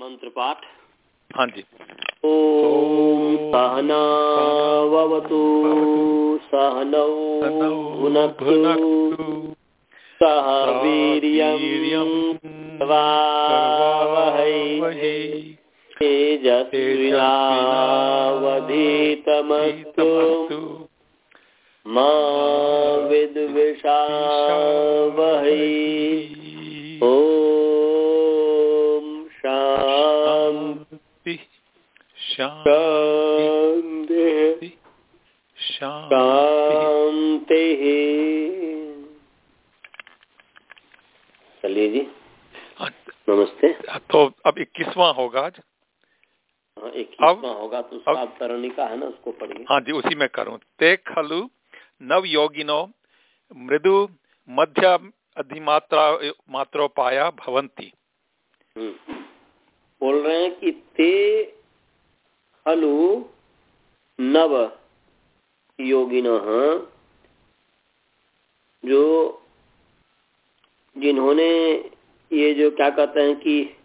मंत्र पाठ हाँ जी। ओम सहनावतु सहनौ भुनक्तु सह वीर्यं वावहै तेजस्विनावधीतमस्तु। मा विद्विषावहै। ॐ शान्ति शांति शान्तिः शांति शान्तिः चलिए जी। नमस्ते। तो अब इक्कीसवां होगा आज। हाँ होगा तो अब- का है ना उसको पढ़िए। हाँ जी उसी में करूँ। ते खलु नव योगिनो मृदु मध्य अधिमात्रा मात्रोपाया भवंती। हम्म। बोल रहे हैं कि ते खलु नव योगिन जो जिन्होंने ये जो क्या कहते हैं कि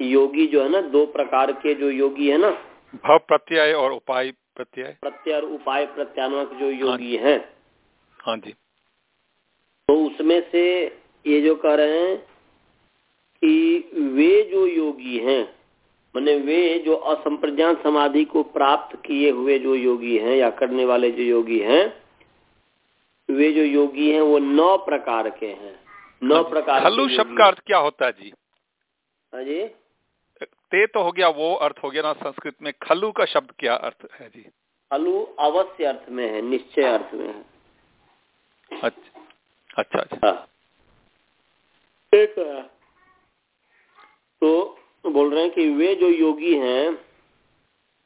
योगी जो है ना दो प्रकार के जो योगी है ना। भव प्रत्यय और उपाय प्रत्यय। प्रत्यय और उपाय प्रत्यान्वक जो योगी हैं। हाँ जी। तो उसमें से ये जो कह रहे हैं कि वे जो योगी हैं माने वे जो असंप्रज्ञात समाधि को प्राप्त किए हुए जो योगी हैं या करने वाले जो योगी हैं वे जो योगी हैं वो नौ प्रकार के हैं। नौ हाँ प्रकार के खल्लू शब्द का अर्थ क्या होता है जी? हाँ जी। ते तो हो गया वो अर्थ हो गया ना संस्कृत में खल्लू का शब्द क्या अर्थ है जी? खलु अवश्य अर्थ में है निश्चय अर्थ में है। अच्छा अच्छा अच्छा हाँ। एक है। तो बोल रहे हैं कि वे जो योगी हैं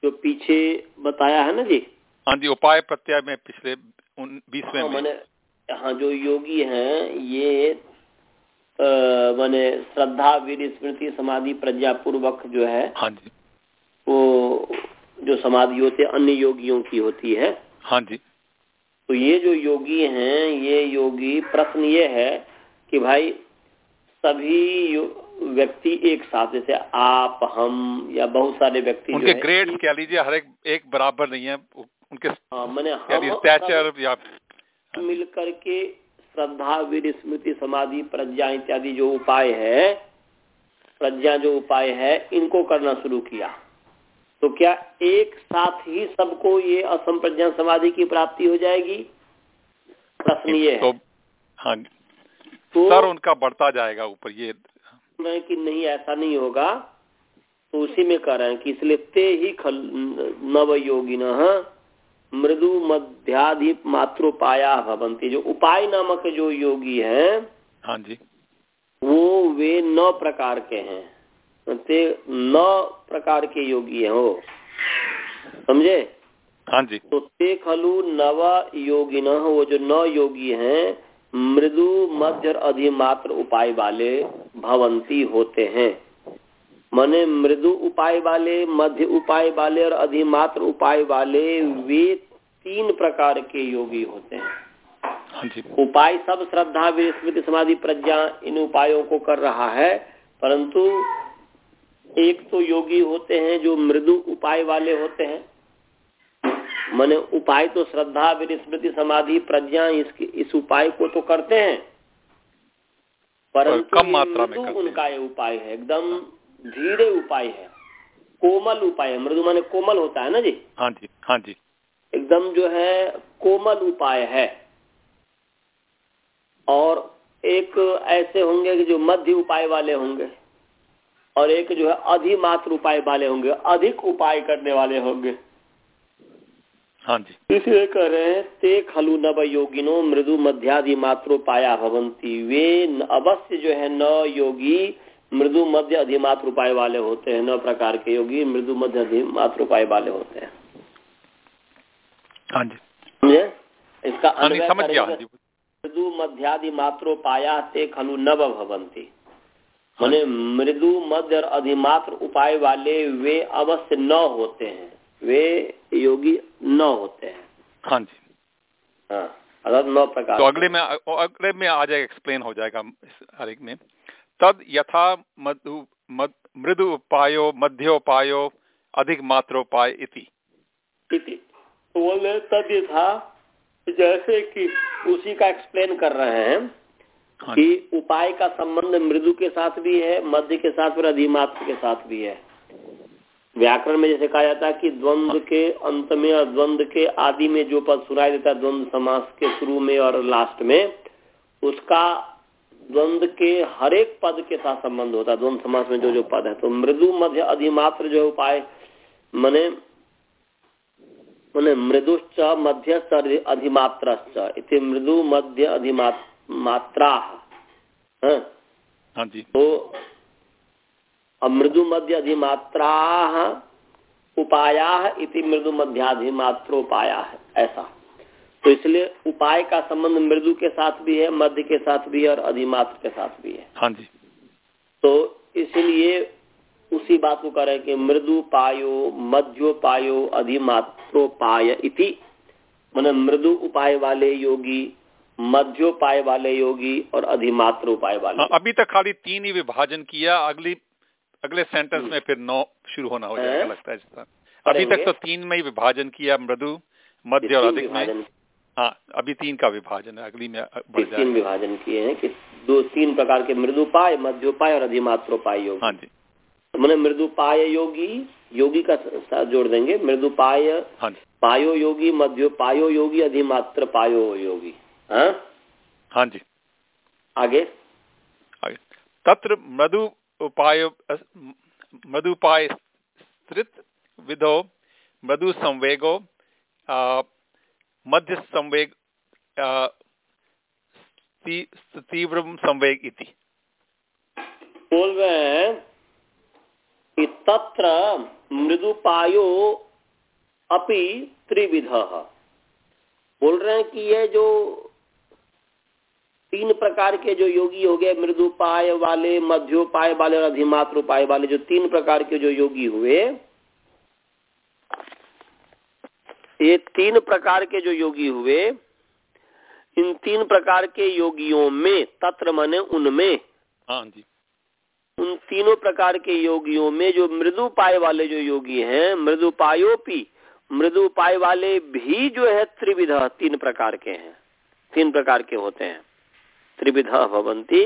जो पीछे बताया है ना जी? हाँ जी उपाय प्रत्यय में पिछले बीसवें हाँ, माने हाँ जो योगी हैं ये माने श्रद्धा वीर स्मृति समाधि प्रज्ञा पूर्वक जो है हाँ जी। वो जो समाधि होते हैं, अन्य योगियों की होती है। हाँ जी। तो ये जो योगी हैं ये योगी प्रश्न ये है कि भाई सभी यो- व्यक्ति एक साथ जैसे आप हम या बहुत सारे व्यक्ति उनके ग्रेड्स कह लीजिए हर एक एक बराबर नहीं है। उनके हाँ, माने हम या मिल करके श्रद्धा वीर स्मृति समाधि प्रज्ञा इत्यादि जो उपाय है प्रज्ञा जो उपाय है इनको करना शुरू किया। तो क्या एक साथ ही सबको ये असम प्रज्ञा समाधि की प्राप्ति हो जाएगी? प्रश्न ये तो हाँ। तो सर उनका बढ़ता जाएगा ऊपर ये रहे कि नहीं ऐसा नहीं होगा? तो उसी में कह रहे हैं कि इसलिए ते ही खल नव योगिन मृदु मध्याधि मात्रोपाया भवंती जो उपाय नामक जो योगी हैं हाँ जी। वो वे नौ प्रकार के हैं। ते नौ प्रकार के योगी हैं वो। समझे? हाँ जी। तो ते खलु नव योगिन वो जो नौ योगी हैं मृदु मध्य और अधिमात्र उपाय वाले भवंती होते हैं। माने मृदु उपाय वाले मध्य उपाय वाले और अधिमात्र उपाय वाले वे तीन प्रकार के योगी होते हैं। हाँ उपाय सब श्रद्धा वीर स्मृति समाधि प्रज्ञा इन उपायों को कर रहा है परंतु एक तो योगी होते हैं जो मृदु उपाय वाले होते हैं। माने उपाय तो श्रद्धा वीर स्मृति समाधि प्रज्ञा इसके इस उपाय को तो करते हैं। परंतु कम मात्रा में करते उनका ये उपाय है एकदम धीरे उपाय है। कोमल उपाय है। मृदु माने कोमल होता है ना जी? हाँ जी हाँ जी। एकदम जो है कोमल उपाय है। और एक ऐसे होंगे कि जो मध्य उपाय वाले होंगे और एक जो है अधिमात्र उपाय वाले होंगे अधिक उपाय करने वाले होंगे। हाँ जी। इसलिए कह रहे हैं ते खलु नव योगिनो मृदु मध्यादि मात्रोपाया भवंती। वे अवश्य जो है न योगी मृदु मध्य अधिमात्र उपाय वाले होते हैं नौ प्रकार के योगी मृदु मध्य अधिमात्र उपाय वाले होते हैं। हाँ जी। समझे? इसका हाँ समझ गया। हाँ मृदु मध्यादि मात्रोपाया ते खलु नव भवंती। माने मृदु मध्य अधिमात्र उपाय वाले वे अवश्य न होते हैं। वे योगी न होते हैं। हाँ जी। हाँ अर्थात नौ प्रकार। तो अगले में अगले में आ जाएगा एक्सप्लेन हो जाएगा इस हर एक में। तद यथा मधु मद, मृदु उपायो मध्योपायो अधिक मात्रोपाय इति। तो बोल रहे तब ये था जैसे कि उसी का एक्सप्लेन कर रहे हैं हाँ। कि उपाय का संबंध मृदु के साथ भी है मध्य के साथ और अधिमात्र के साथ भी है। व्याकरण में जैसे कहा जाता है कि द्वंद्व के अंत में और द्वंद्व के आदि में जो पद सुनाई देता है द्वंद्व समास के शुरू में और लास्ट में उसका द्वंद्व के हर एक पद के साथ संबंध होता है। द्वंद्व समास में जो जो पद है तो मृदु मध्य अधिमात्र जो उपाय मने मने मृदुश्च मध्य अधिमात्र इति मृदु मध्य अधिमात्रा हाँ? हाँ जी। तो मृदु मध्य अधिमात्रा उपाया इति मृदु मध्याधिमात्रोपाया है ऐसा। तो इसलिए उपाय का संबंध मृदु के साथ भी है मध्य के साथ भी है और अधिमात्र के साथ भी है। हाँ जी। तो इसलिए उसी बात को करें कि मृदु पायो मध्योपायो अधिमात्रोपाय इति। मन मृदु उपाय वाले योगी मध्योपाय वाले योगी और अधिमात्र उपाय वाले हाँ, अभी तक खाली तीन ही विभाजन किया अगली अगले सेंटेंस। में फिर नौ शुरू होना हो जाएगा लगता है अभी तक तो तीन में ही विभाजन किया मृदु मध्य और अधिक में। हाँ अभी तीन का विभाजन है अगली में बढ़ तीन विभाजन किए हैं? कि दो तीन प्रकार के मृदुपाय मध्योपाय और अधिमात्रोपाय योग। हाँ जी। मैंने मृदुपाय योगी योगी का साथ जोड़ देंगे। मृदुपाय हाँ पायो योगी मध्योपायो योगी अधिमात्र पायो योगी। हाँ? हाँ जी। आगे? आगे। तत्र मृदु उपाय मधुपाय स्त्रित विधो मधु संवेगो मध्य संवेग तीव्र संवेग इति। बोल रहे हैं तत्र मृदुपायो अपि त्रिविध। बोल रहे हैं कि यह जो तीन प्रकार के जो योगी हो गए मृदुपाय वाले मध्योपाय वाले और अधिमात्र उपाय वाले जो तीन प्रकार के जो योगी हुए ये तीन प्रकार के जो योगी हुए इन तीन प्रकार के योगियों में तत्र मने उनमें हाँ जी। उन तीनों प्रकार के योगियों में जो मृदुपाय वाले जो योगी हैं मृदुपायोपी मृदुपाय वाले भी जो है त्रिविध तीन प्रकार के हैं तीन प्रकार के होते हैं। त्रिविधा भवंती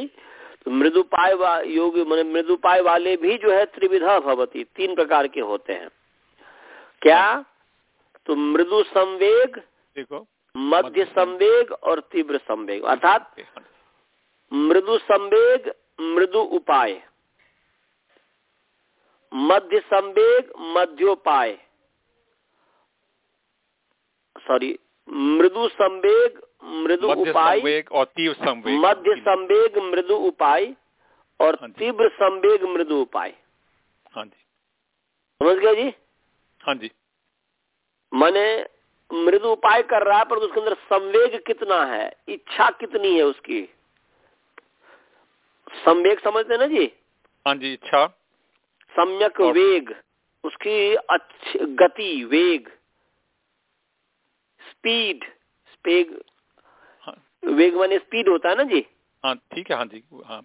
तो मृदुपाय योग मैंने मृदुपाय वाले भी जो है त्रिविधा भवती तीन प्रकार के होते हैं। क्या? तो मृदु संवेग देखो। मध्य संवेग और तीव्र संवेग। अर्थात मृदु संवेग मृदु उपाय। मध्य संवेग मध्योपाय। सॉरी मृदु संवेग मृदु उपाय और तीव्र संवेग। मध्य संवेग मृदु उपाय और हाँ तीव्र संवेग मृदु उपाय। हाँ जी। समझ गया जी? हाँ जी। मैंने मृदु उपाय कर रहा है पर उसके अंदर संवेग कितना है इच्छा कितनी है उसकी? संवेग समझते ना जी? हाँ जी इच्छा। सम्यक वेग उसकी अच्छी गति वेग। स्पीड स्पेग वेग मान स्पीड होता है ना जी? हाँ ठीक है हाँ जी हाँ।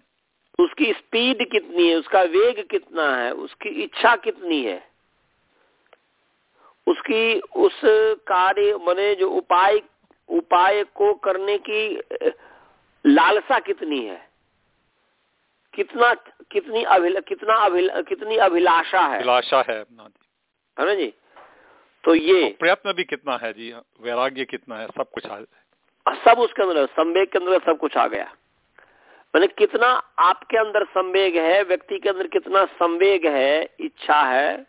उसकी स्पीड कितनी है उसका वेग कितना है उसकी इच्छा कितनी है? उसकी उस कार्य मने जो उपाय उपाय को करने की लालसा कितनी है? कितना कितनी अभिल कितना अभिल कितनी अभिलाषा है? अभिलाषा है है ना जी? तो ये तो प्रयत्न भी कितना है जी वैराग्य कितना है सब कुछ सब उसके अंदर संवेग के अंदर सब कुछ आ गया। मैंने कितना आपके अंदर संवेग है व्यक्ति के अंदर कितना संवेग है इच्छा है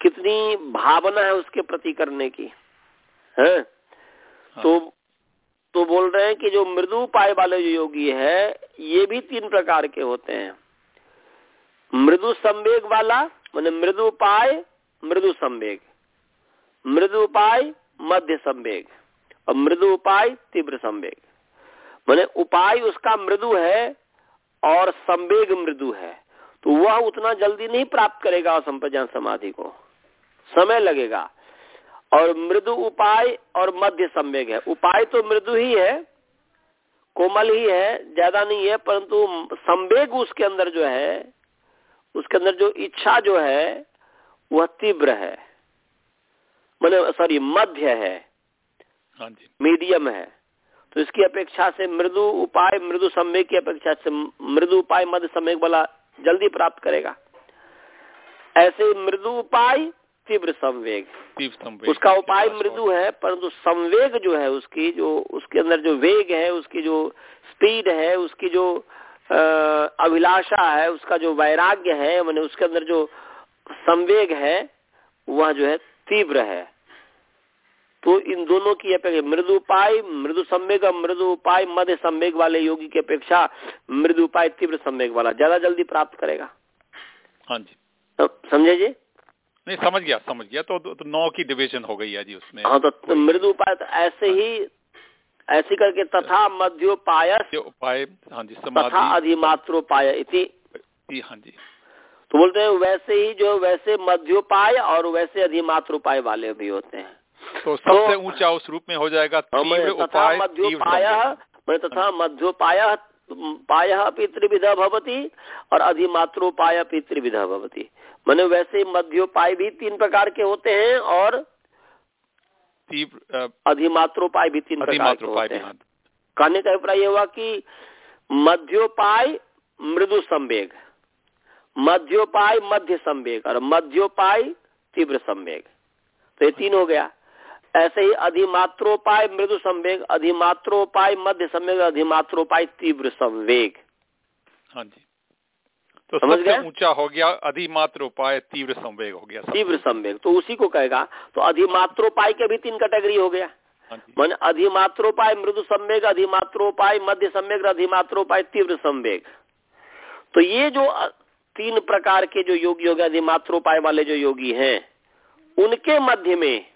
कितनी भावना है उसके प्रति करने की है? हाँ। तो तो बोल रहे हैं कि जो मृदु उपाय वाले जो योगी है ये भी तीन प्रकार के होते हैं। मृदु संवेग वाला मैंने मृदु उपाय मृदु संवेग। मृदु उपाय मध्य संवेग। और मृदु उपाय, तीव्र संवेग। मैंने उपाय उसका मृदु है और संवेग मृदु है। तो वह उतना जल्दी नहीं प्राप्त करेगा संप्रज्ञान समाधि को। समय लगेगा। और मृदु उपाय और मध्य संवेग है। उपाय तो मृदु ही है, कोमल ही है, ज़्यादा नहीं है, परंतु संवेग उसके अंदर जो है, उसके अंदर जो इच्छा जो है, वह तीव्र है। मैंने सॉरी मध्य है। मीडियम है। तो इसकी अपेक्षा से मृदु उपाय मृदु सम्वेग की अपेक्षा से मृदु उपाय मध्य सम्वेग वाला जल्दी प्राप्त करेगा। ऐसे मृदु उपाय तीव्र संवेग। उसका उपाय मृदु है परंतु संवेग जो है उसकी जो उसके अंदर जो वेग है उसकी जो स्पीड है उसकी जो अभिलाषा है उसका जो वैराग्य है मैंने उसके अंदर जो संवेग है वह जो है तीव्र है। तो इन दोनों की अपेक्षा मृदु उपाय मृदु संवेग और मृदु उपाय मध्य संवेग वाले योगी की अपेक्षा मृदु उपाय तीव्र संवेग वाला ज़्यादा जल्दी प्राप्त करेगा। हाँ जी। तो समझे जी? नहीं समझ गया समझ गया तो, तो, तो नौ की डिवीज़न हो गई है जी उसमें। हाँ तो, तो मृदु उपाय तो ऐसे ही। ऐसी करके तथा मध्योपाय उपाय हाँ जी तथा अधिमात्रोपाय इति। हाँ जी। तो बोलते हैं वैसे ही जो वैसे मध्योपाय और वैसे अधिमात्रोपाय वाले भी होते हैं। तो सबसे तो, ऊँचा उस रूप में हो जाएगा तथा मध्योपाय तथा मध्योपाय पाय पितृविधा भवती और अधिमात्रोपाय पितृविधा भवती। मैंने वैसे मध्योपाय भी तीन प्रकार के होते हैं और अधिमात्रोपाय भी तीन प्रकार के होते हैं। कहने का अभिप्राय हुआ कि मध्योपाय मृदु संवेग मध्योपाय मध्य संवेग और मध्योपाय तीव्र संवेग। तो ये तीन हो गया। ऐसे ही अधिमात्रोपाय मृदु संवेग अधिमात्रोपाय मध्य संवेग अधिमात्रोपाय तीव्र संवेग। हाँ जी। तो सबसे ऊँचा हो गया अधिमात्रोपाय तीव्र संवेग हो गया तीव्र संवेग तो उसी को कहेगा। तो अधिमात्रोपाय के भी तीन कैटेगरी हो गया। हाँ मन अधिमात्रोपाय मृदु संवेग अधिमात्रोपाय मध्य संवेग अधिमात्रोपाय तीव्र संवेग। तो ये जो तीन प्रकार के जो योगी हो गए अधिमात्रोपाय वाले जो योगी हैं उनके मध्य में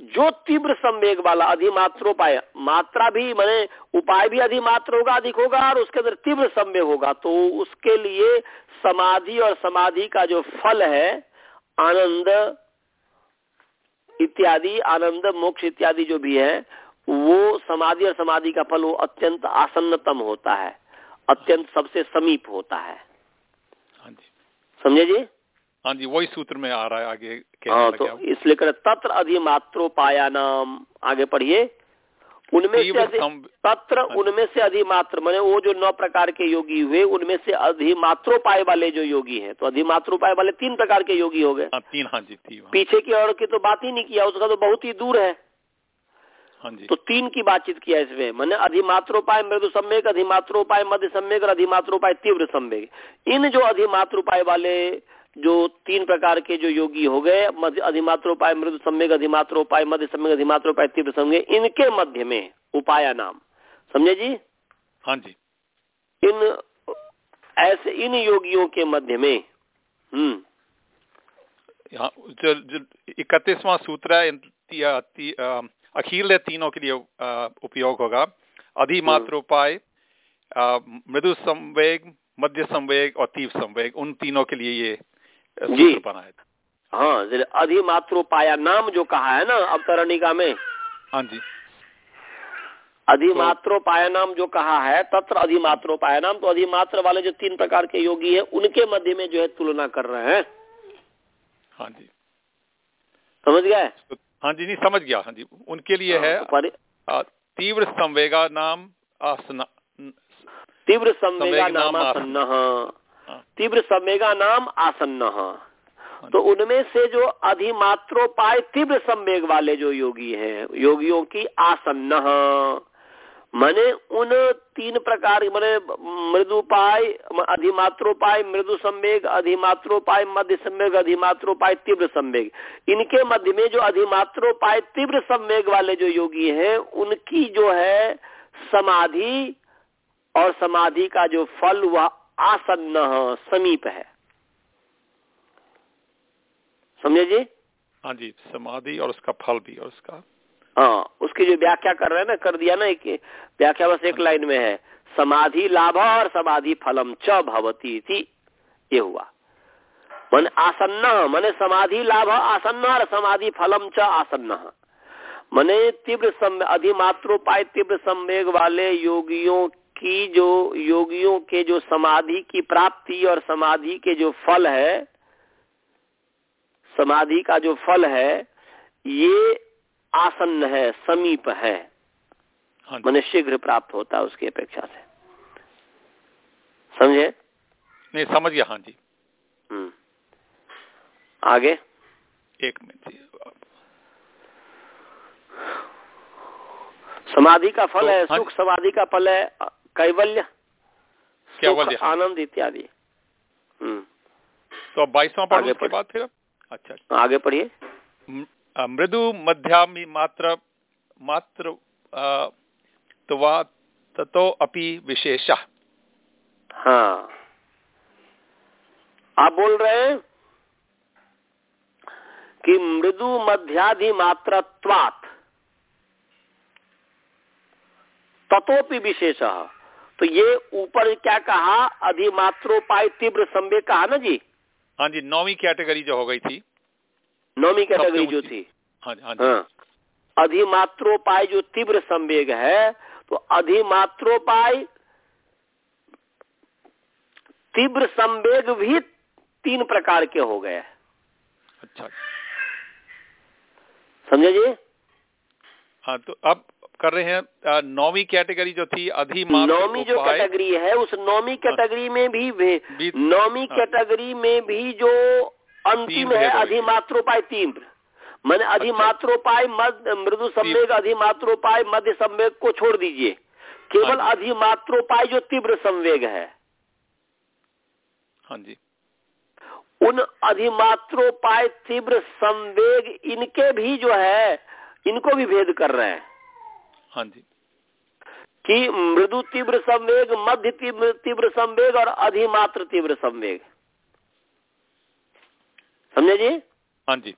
जो तीव्र संवेग वाला अधिमात्रोपाय मात्रा भी मैंने उपाय भी अधिमात्र होगा अधिक होगा और उसके अंदर तीव्र संवेग होगा तो उसके लिए समाधि और समाधि का जो फल है आनंद इत्यादि आनंद मोक्ष इत्यादि जो भी है वो समाधि और समाधि का फल वो अत्यंत आसन्नतम होता है अत्यंत सबसे समीप होता है। हाँ समझे जी? हाँ जी वही सूत्र में आ रहा है आगे हाँ तो इसलिए कर तत्र अधिमात्रोपाया नाम आगे पढ़िए। उनमें से तत्र हाँ उनमें से अधिमात्र मैंने वो जो नौ प्रकार के योगी हुए उनमें से अधिमात्रोपाय वाले जो योगी हैं तो अधिमात्रोपाय वाले तीन प्रकार के योगी हो गए। हाँ, तीन हाँ जी तीन हाँ। पीछे की और की तो बात ही नहीं किया उसका तो बहुत ही दूर है। हाँ जी। तो तीन की बातचीत किया इसमें मैंने अधिमात्रोपाय मृदु सम्यक अधिमात्रोपाय मध्य सम्यक और अधिमात्रोपाय तीव्र सम्यक इन जो अधिमात्रोपाय वाले जो तीन प्रकार के जो योगी हो गए अधिमात्रोपाय मृदु सम्यक अधिमात्रोपाय मध्य सम्यक अधिमात्रोपाय तीव्र सम्यक इनके मध्य में उपाया नाम। समझे जी? हाँ जी। इन ऐसे इन योगियों के मध्य में हम्म। इकतीसवां सूत्र अखिल तीनों के लिए उपयोग होगा। अधिमात्र उपाय मृदु संवेग मध्य संवेग और तीव्र संवेग उन तीनों के लिए ये जी। बनाए हाँ। अधिमात्रोपाया नाम जो कहा है ना अवतरणिका में। हाँ जी। अधिमात्रोपाया नाम जो कहा है तत्र अधिमात्रोपाया नाम तो अधिमात्र वाले जो तीन प्रकार के योगी है उनके मध्य में जो है तुलना कर रहे हैं। हाँ जी। समझ गए? हाँ जी नहीं समझ गया। हाँ जी उनके लिए हाँ, है तो तीव्र संवेगा नाम आसना तीव्र संवेगा नाम तीव्र संवेगा नाम आसन्न। तो उनमें से जो अधिमात्रोपाय तीव्र संवेग वाले जो योगी हैं, योगियों की आसन्न। मैंने उन तीन प्रकार, मैंने मृदुपाय, अधिमात्रोपाय मृदु संवेग अधिमात्रोपाय मध्य संवेग अधिमात्रोपाय तीव्र संवेग इनके मध्य में जो अधिमात्रोपाय तीव्र संवेग वाले जो योगी हैं, उनकी जो है समाधि और समाधि का जो फल, वह आसन्न समीप है। समझे जी? हाँ जी समाधि और उसका फल भी और उसका। हाँ उसकी जो व्याख्या कर रहे हैं ना कर दिया ना एक व्याख्या बस एक लाइन में है। समाधि लाभ और समाधि फलम च भवती थी ये हुआ। मन आसन्न मने समाधि लाभ आसन्न और समाधि फलम च आसन्न। मने तीव्र अधिमात्रोपाय तीव्र संवेग वाले योगियों की जो योगियों के जो समाधि की प्राप्ति और समाधि के जो फल है समाधि का जो फल है ये आसन्न है समीप है। हाँ मैंने शीघ्र प्राप्त होता है उसकी अपेक्षा से। समझे? नहीं समझ गया हाँ जी। हम्म। आगे? एक मिनट समाधि का फल तो, है हाँ सुख समाधि का फल है कैवल्य कैवल्य, हाँ। आनंद इत्यादि। हम्म। तो बाईसवां पढ़ो पढ़। बाद फिर अच्छा आगे पढ़िए। मृदु मध्यामी मात्र मात्र तवा ततो अपि विशेष। हाँ। आप बोल रहे हैं कि मृदु मध्याधि मात्रत्वात ततोपि विशेष। तो ये ऊपर क्या कहा? अधिमात्रोपाय तीव्र संवेग कहा ना जी? हाँ जी नौवीं कैटेगरी जो हो गई थी। नौवीं कैटेगरी जो थी। हाँ जी हाँ जी। हाँ। अधिमात्रोपाय जो तीव्र संवेग है तो अधिमात्रोपाय तीव्र संवेग भी तीन प्रकार के हो गए। अच्छा। समझे जी? हाँ तो अब कर रहे हैं। नौवीं कैटेगरी जो थी अधिमात्र नौवीं जो कैटेगरी है उस नौवीं कैटेगरी में भी वे- नौवीं हाँ। कैटेगरी में भी जो अंतिम है हो। अधिमात्रोपाय तीव्र। मैंने अधिमात्रोपाय मध्य मृदु संवेग अधिमात्रोपाय मध्य संवेग को छोड़ दीजिए। केवल हाँ अधिमात्रोपाय जो तीव्र संवेग है। हाँ जी। उन अधिमात्रोपाय तीव्र संवेग इनके भी जो है इनको भी भेद कर रहे हैं। हाँ जी। कि मृदु तीव्र संवेग मध्य तीव्र तीव्र संवेग और अधिमात्र तीव्र संवेग। समझे जी? हाँ जी।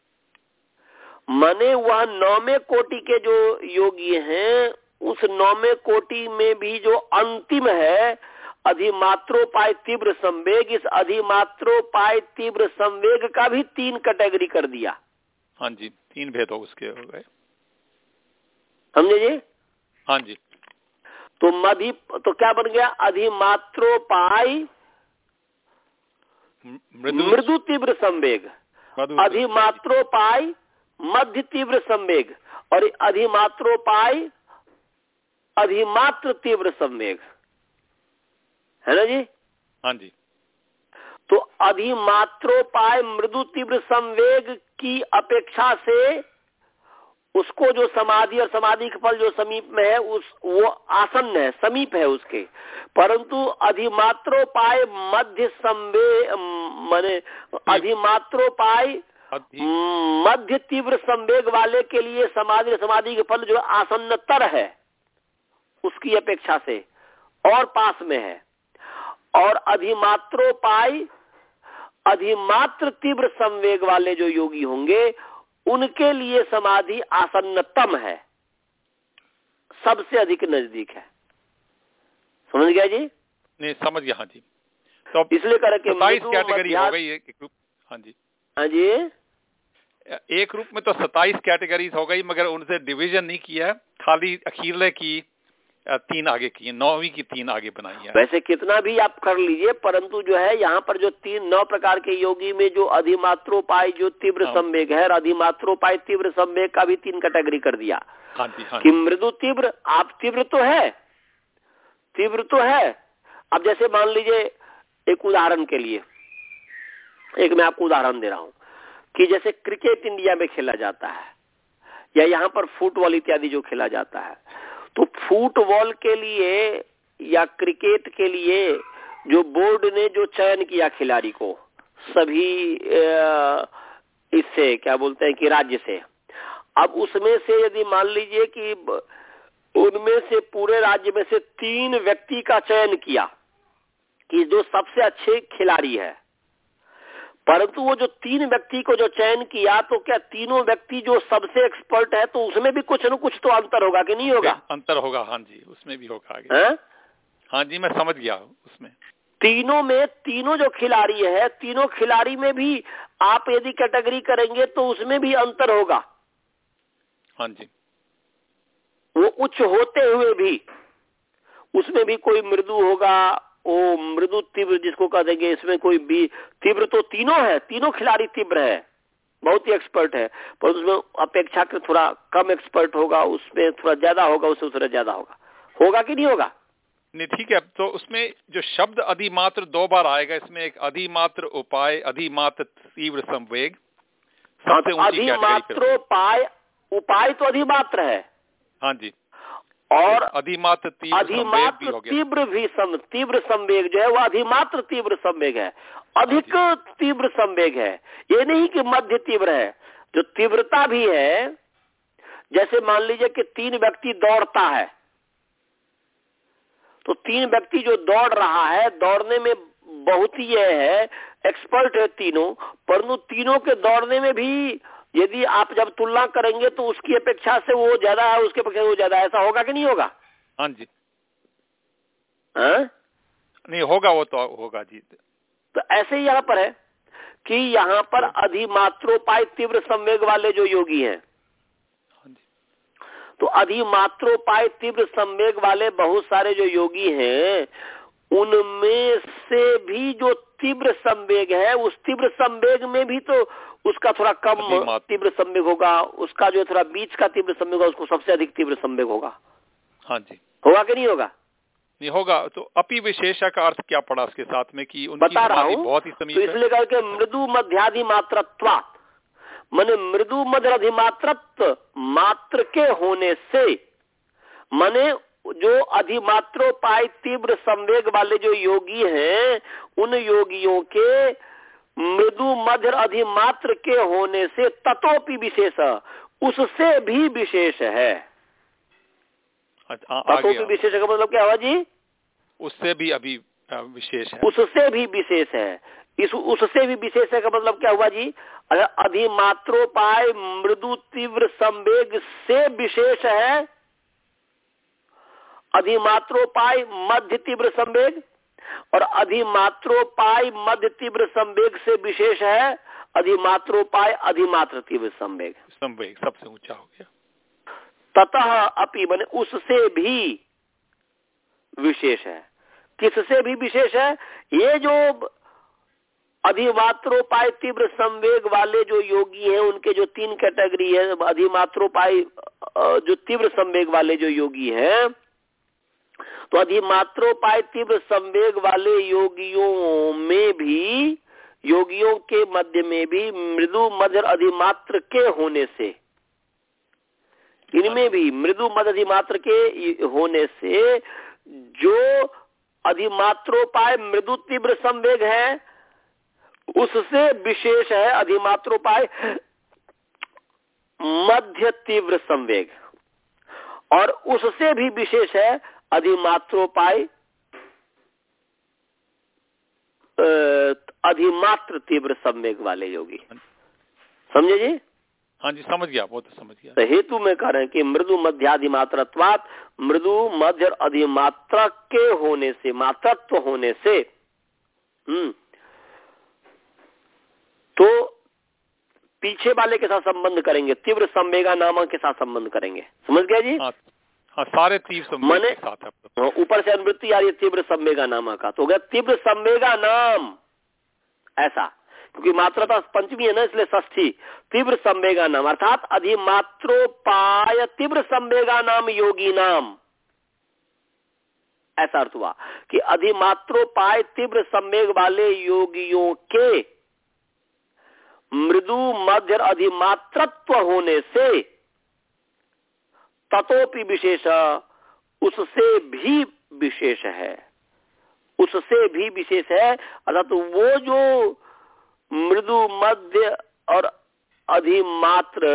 मने वह नौवे कोटि के जो योगी हैं उस नौवे कोटि में भी जो अंतिम है अधिमात्रोपाय तीव्र संवेग इस अधिमात्रोपाय तीव्र संवेग का भी तीन कैटेगरी कर दिया। हाँ जी तीन भेद हो उसके हो गए। समझे जी? हाँ जी। तो मधि तो क्या बन गया? अधिमात्रोपाय मृदु तीव्र संवेग। अधिमात्रोपाय मध्य तीव्र संवेग। और अधिमात्रोपाय अधिमात्र तीव्र संवेग। है ना जी? हाँ जी। तो अधिमात्रोपाय मृदु तीव्र संवेग की अपेक्षा से उसको जो समाधि और समाधि का फल जो समीप में है उस वो आसन्न है समीप है उसके। परंतु अधिमात्रोपाय मध्य संवेग माने अधिमात्रोपाय मध्य तीव्र संवेग वाले के लिए समाधि समाधि के फल जो आसन्नतर है उसकी अपेक्षा से और पास में है। और अधिमात्रोपाय अधिमात्र तीव्र संवेग वाले जो योगी होंगे उनके लिए समाधि आसन्नतम है। सबसे अधिक नज़दीक है। समझ गया जी? नहीं समझ गया हाँ जी। तो इसलिए करके मृदु, कैटेगरी हो गई एक ग्रुप हाँ जी। हाँ जी। एक रूप में तो सताईस कैटेगरी हो गई मगर उनसे डिवीज़न नहीं किया। खाली अखीरले की तीन आगे की है नौवीं की तीन आगे बनाई है। वैसे कितना भी आप कर लीजिए परंतु जो है यहाँ पर जो तीन नौ प्रकार के योगी में जो अधिमात्रोपाय जो तीव्र हाँ। संवेग है और अधिमात्रोपाय तीव्र संवेग का भी तीन कैटेगरी कर दिया। हाँ जी हाँ कि मृदु तीव्र आप तीव्र तो है तीव्र तो है। अब जैसे मान लीजिए एक उदाहरण के लिए एक मैं आपको उदाहरण दे रहा हूँ कि जैसे क्रिकेट इंडिया में खेला जाता है या यहाँ पर फुटबॉल इत्यादि जो खेला जाता है तो फुटबॉल के लिए या क्रिकेट के लिए जो बोर्ड ने जो चयन किया खिलाड़ी को, सभी इससे, क्या बोलते हैं कि राज्य से। अब उसमें से यदि मान लीजिए कि उनमें से पूरे राज्य में से तीन व्यक्ति का चयन किया कि जो सबसे अच्छे खिलाड़ी है परंतु वो जो तीन व्यक्ति को जो चयन किया तो क्या तीनों व्यक्ति जो सबसे एक्सपर्ट है तो उसमें भी कुछ न कुछ तो अंतर होगा कि नहीं होगा? अंतर होगा हाँ जी उसमें भी होगा आगे। हैं? हाँ जी मैं समझ गया उसमें। तीनों में तीनों जो खिलाड़ी है तीनों खिलाड़ी में भी आप यदि कैटेगरी करेंगे तो उसमें भी अंतर होगा। हाँ जी। वो उच्च होते हुए भी उसमें भी कोई मृदु होगा वो मृदु तीव्र जिसको कह देंगे इसमें कोई भी तीव्र तो तीनों है तीनों खिलाड़ी तीव्र है बहुत ही एक्सपर्ट है पर उसमें अपेक्षा के थोड़ा कम एक्सपर्ट होगा उसमें थोड़ा ज़्यादा होगा उससे थोड़ा ज़्यादा होगा। होगा कि नहीं होगा? नहीं ठीक है तो उसमें जो शब्द अधिमात्र दो बार आएगा इसमें एक अधिमात्र उपाय अधिमात्र तीव्र संवेग अधिमात्रोपाय उपाय तो अधिमात्र है। हाँ जी। और अधिमात्र तीव्र अधिमात्र तीव्र भी सम, तीव्र संवेग जो है वो अधिमात्र तीव्र संवेग है। अधिक हाँ तीव्र संवेग है। ये नहीं कि मध्य तीव्र है। जो तीव्रता भी है जैसे मान लीजिए कि तीन व्यक्ति दौड़ता है तो तीन व्यक्ति जो दौड़ रहा है दौड़ने में बहुत ही यह है एक्सपर्ट है तीनों परंतु तीनों के दौड़ने में भी यदि आप जब तुलना करेंगे तो उसकी अपेक्षा से वो ज़्यादा है उसके अपेक्षा वो ज़्यादा ऐसा होगा कि नहीं होगा? हाँ जी। हा? नहीं होगा वो तो होगा जी। तो ऐसे ही यहाँ पर है कि यहाँ पर अधिमात्रोपाय तीव्र संवेग वाले जो योगी हैं हाँ तो अधिमात्रोपाय तीव्र संवेग वाले बहुत सारे जो योगी हैं उनमें से भी जो तीव्र संवेग है उस तीव्र संवेग में भी तो उसका थोड़ा कम तीव्र संवेग होगा उसका जो थोड़ा बीच का तीव्र संवेग होगा उसको सबसे अधिक तीव्र संवेग होगा। हाँ जी। होगा कि नहीं होगा? नहीं होगा तो अपी विशेषा का अर्थ क्या पड़ा उसके साथ में कि उनकी बता रहा हूँ बहुत ही तो इसलिए करके मृदु मध्याधि मात्रत्वात। मैंने मृदु मध्य अधिमात्रत्व मात्र के होने से मैंने जो अधिमात्रोपाय तीव्र संवेग वाले जो योगी हैं उन योगियों के मृदु मध्य अधिमात्र के होने से तत्वपि विशेष उससे भी विशेष है। तत्वपि विशेष का मतलब क्या हुआ जी? उससे भी अभी विशेष है। उससे भी विशेष है। इस उससे भी विशेष है का मतलब क्या हुआ जी? अधिमात्रोपाय मृदु तीव्र संवेग से विशेष है। अधिमात्रोपाय मध्य तीव्र संवेग और अधिमात्रोपाय मध्य तीव्र संवेग से विशेष है अधिमात्रोपाय अधिमात्र तीव्र संवेग। संवेग सबसे ऊँचा हो गया। ततः अपि मैंने उससे भी विशेष है। किससे भी विशेष है? ये जो अधिमात्रोपाय तीव्र संवेग वाले जो योगी हैं उनके जो तीन कैटेगरी है अधिमात्रोपाय जो तीव्र संवेग वाले जो योगी हैं तो अधिमात्रोपाय तीव्र संवेग वाले योगियों में भी, योगियों के मध्य में भी मृदु मधुर अधिमात्र के होने से, इनमें भी मृदु मध अधिमात्र के होने से जो अधिमात्रोपाय मृदु तीव्र संवेग है, उससे विशेष है अधिमात्रोपाय मध्य तीव्र संवेग। और उससे भी विशेष है अधिमात्रोपाय अधिमात्र तीव्र सम्यक वाले योगी। समझे जी? हाँ जी समझ गया वो तो समझ गया। तो हेतु में कह रहे हैं कि मृदु मध्याधिमात्रत्वात मृदु मध्य अधिमात्र के होने से मातृत्व होने से हम्म तो पीछे वाले के साथ संबंध करेंगे तीव्र संवेगा नामक के साथ संबंध करेंगे। समझ गया जी? हाँ, हाँ सारे तीव्र मैंने हाँ, ऊपर से अनुवृत्ति आ रही है तीव्र संवेगा नामा का तो गया तीव्र संवेगा नाम। ऐसा। क्योंकि मात्रता पंचमी है ना इसलिए ष्ठी तीव्र संवेगा नाम। अर्थात अधिमात्रोपाय तीव्र संवेगा नाम योगी नाम। ऐसा अर्थ हुआ कि अधिमात्रोपाय तीव्र संवेग वाले योगियों के मृदु मध्य अधिमात्रत्व होने से ततोपि विशेष उससे भी विशेष है। उससे भी विशेष है अर्थात तो वो जो मृदु मध्य और अधिमात्र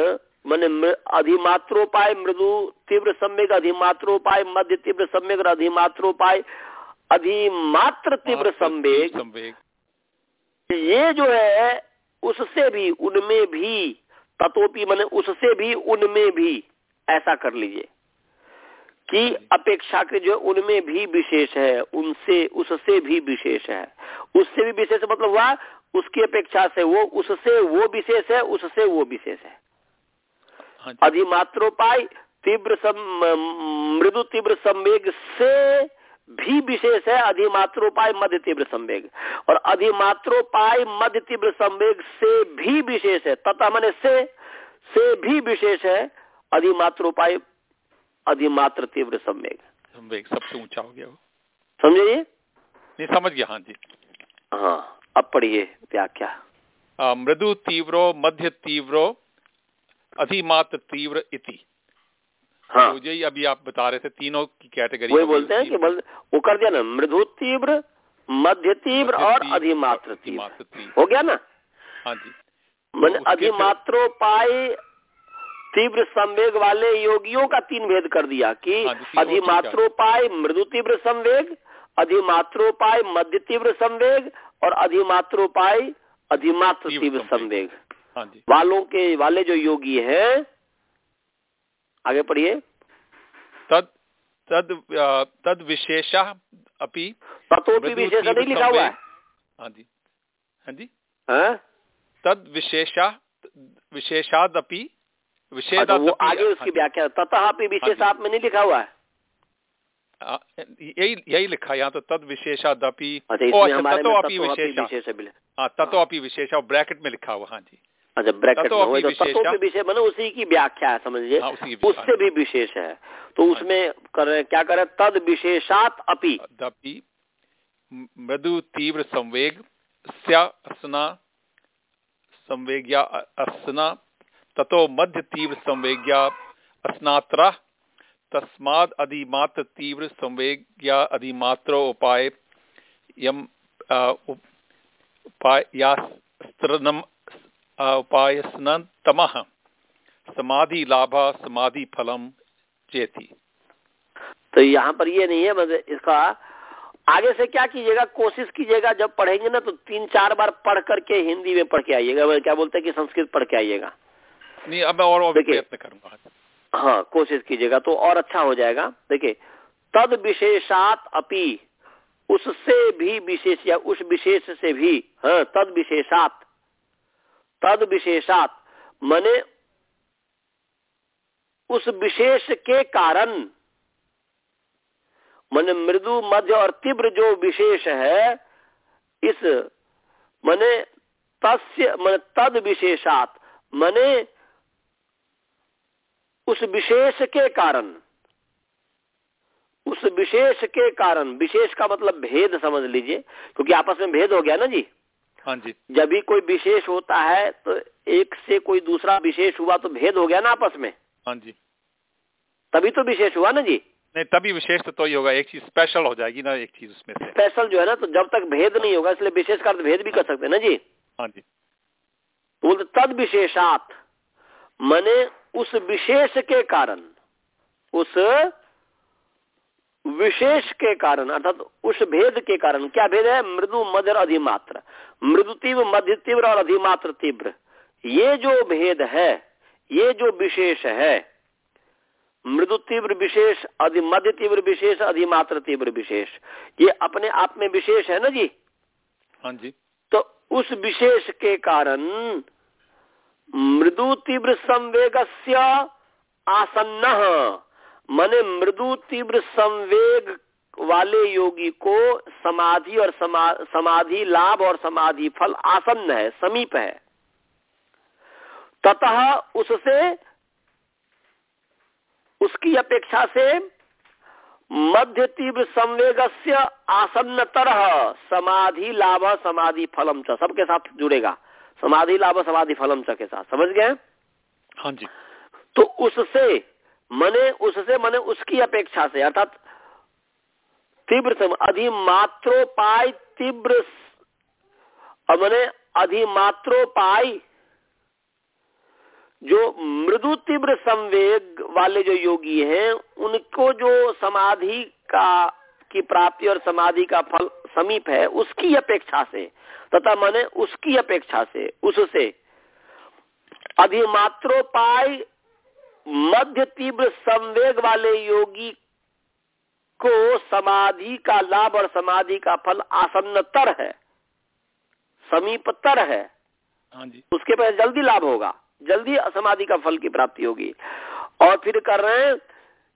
मैंने अधिमात्रोपाय मृदु तीव्र सम्यक अधिमात्रोपाय मध्य तीव्र सम्यक और अधिमात्रोपाय अधिमात्र तीव्र संवेग ये जो है उससे भी उनमें भी तत्वपी मैंने उससे भी उनमें भी। ऐसा कर लीजिए कि अपेक्षा के जो उनमें भी विशेष है उनसे उससे भी विशेष है। उससे भी विशेष मतलब हुआ उसकी अपेक्षा से वो उससे वो विशेष है उससे वो विशेष है। हाँ अधिमात्रोपाय तीव्र मृदु तीव्र संवेग से भी विशेष है अधिमात्रोपाय मध्य तीव्र संवेग। और अधिमात्रोपाय मध्य तीव्र संवेग से भी विशेष है तथा मैंने से से भी विशेष है अधिमात्रोपाय अधिमात्र तीव्र संवेग। संवेग सबसे ऊँचा हो गया वो। समझे? ये नहीं समझ गया हाँ जी। हाँ अब पढ़िए व्याख्या। मृदु तीव्रो मध्य तीव्रो अधिमात्र तीव्र इति। हाँ। तो यही अभी आप बता रहे थे तीनों की कैटेगरी वही बोलते हैं कि बल, वो कर दिया ना मृदु तीव्र मध्य तीव्र और अधिमात्र तीव्र। हो गया ना? हाँ जी। मैंने तो अधिमात्रोपाय तीव्र संवेग वाले योगियों का तीन भेद कर दिया कि हाँ अधिमात्रोपाय मृदु तीव्र संवेग अधिमात्रोपाय मध्य तीव्र संवेग और अधिमात्रोपाय अधिमात्र तीव्र संवेग। हाँ वालों के वाले जो योगी हैं आगे पढ़िए। तद तद तद विशेष अपनी तत्वी विशेष नहीं लिखा हुआ है। हाँ जी। हाँ जी। हाँ? तद विशेषा विशेषाद अपनी विशेष वो आगे उसकी हाँ व्याख्या ततः विशेषात हाँ में नहीं लिखा हुआ है। यही यही लिखा यहाँ तो तद विशेषादपि अच्छा, विशेष। हाँ अपी विशेष ब्रैकेट में लिखा हुआ हाँ जी। अच्छा ब्रैकेट में तत्व विषय मैंने उसी की व्याख्या है समझिए। हाँ, उससे भी विशेष है। तो हाँ उसमें कर क्या करे? तद विशेषात अपि। दपि मृदु तीव्र संवेग स्ना संवेग या असना ततो मध्य तीव्र संवेग्या अस्नात्र तस्माद अधिमात्र तीव्र संवेज्ञा अधिमात्र उपाय, यम उपायस्त्रनम उपायस्नतम समाधि लाभ समाधि फलम चेती। तो यहाँ पर ये नहीं है मतलब इसका आगे से क्या कीजिएगा, कोशिश कीजिएगा, जब पढ़ेंगे ना तो तीन चार बार पढ़ करके हिंदी में पढ़ के आइएगा, क्या बोलते हैं कि संस्कृत पढ़ के आइएगा। नहीं अब मैं और प्रयत्न करूँगा। हाँ कोशिश कीजिएगा तो और अच्छा हो जाएगा। देखिए तद विशेषात अपि उससे भी विशेष या उस विशेष से भी हाँ तद विशेषात। तद विशेषात मने उस विशेष के कारण मन मृदु मध्य और तीव्र जो विशेष है इस मने तस्य मन तद विशेषात मने उस विशेष के कारण उस विशेष के कारण विशेष का मतलब भेद समझ लीजिए क्योंकि आपस में भेद हो गया ना जी। हाँ जी। जब भी कोई विशेष होता है तो एक से कोई दूसरा विशेष हुआ तो भेद हो गया ना आपस में। हाँ जी। तभी तो विशेष हुआ ना जी। नहीं तभी विशेष तो, तो ही होगा एक चीज़ स्पेशल हो जाएगी ना एक चीज़ उसमें से। स्पेशल जो है ना तो जब तक भेद नहीं होगा इसलिए विशेष का भेद भी कर सकते ना जी। हाँ जी। तो बोलते तद विशेषात मने उस विशेष के कारण उस विशेष के कारण अर्थात उस भेद के कारण क्या भेद है? मृदु मधुर अधिमात्र। मृदु तीव्र मध्य तीव्र और अधिमात्र तीव्र। ये जो भेद है ये जो विशेष है मृदु तीव्र विशेष अधि मध्य तीव्र विशेष अधिमात्र तीव्र विशेष ये अपने आप में विशेष है ना जी? हाँ जी। तो उस विशेष के कारण मृदु तीव्र संवेग आसन्न। मने मृदु तीव्र संवेग वाले योगी को समाधि और समा, समाधि लाभ और समाधि फल आसन्न है समीप है। ततः उससे उसकी अपेक्षा से मध्य तीव्र संवेग से आसन्न तरह समाधि लाभ समाधि फलम सबके साथ जुड़ेगा। समाधि लाभ समाधि फलम के साथ। समझ गए? हाँ जी। तो उससे मने उससे मने उसकी अपेक्षा से अर्थात तीव्र अधिमात्रोपाय तीव्र मने अधिमात्रोपाय जो मृदु तीव्र संवेग वाले जो योगी हैं उनको जो समाधि का की प्राप्ति और समाधि का फल समीप है उसकी अपेक्षा से। तथा माने उसकी अपेक्षा से उससे। अधिमात्रोपाय मध्य तीव्र संवेग वाले योगी को समाधि का लाभ और समाधि का फल आसन्नतर है समीपतर है। हाँ जी। उसके पास जल्दी लाभ होगा जल्दी समाधि का फल की प्राप्ति होगी। और फिर कर रहे हैं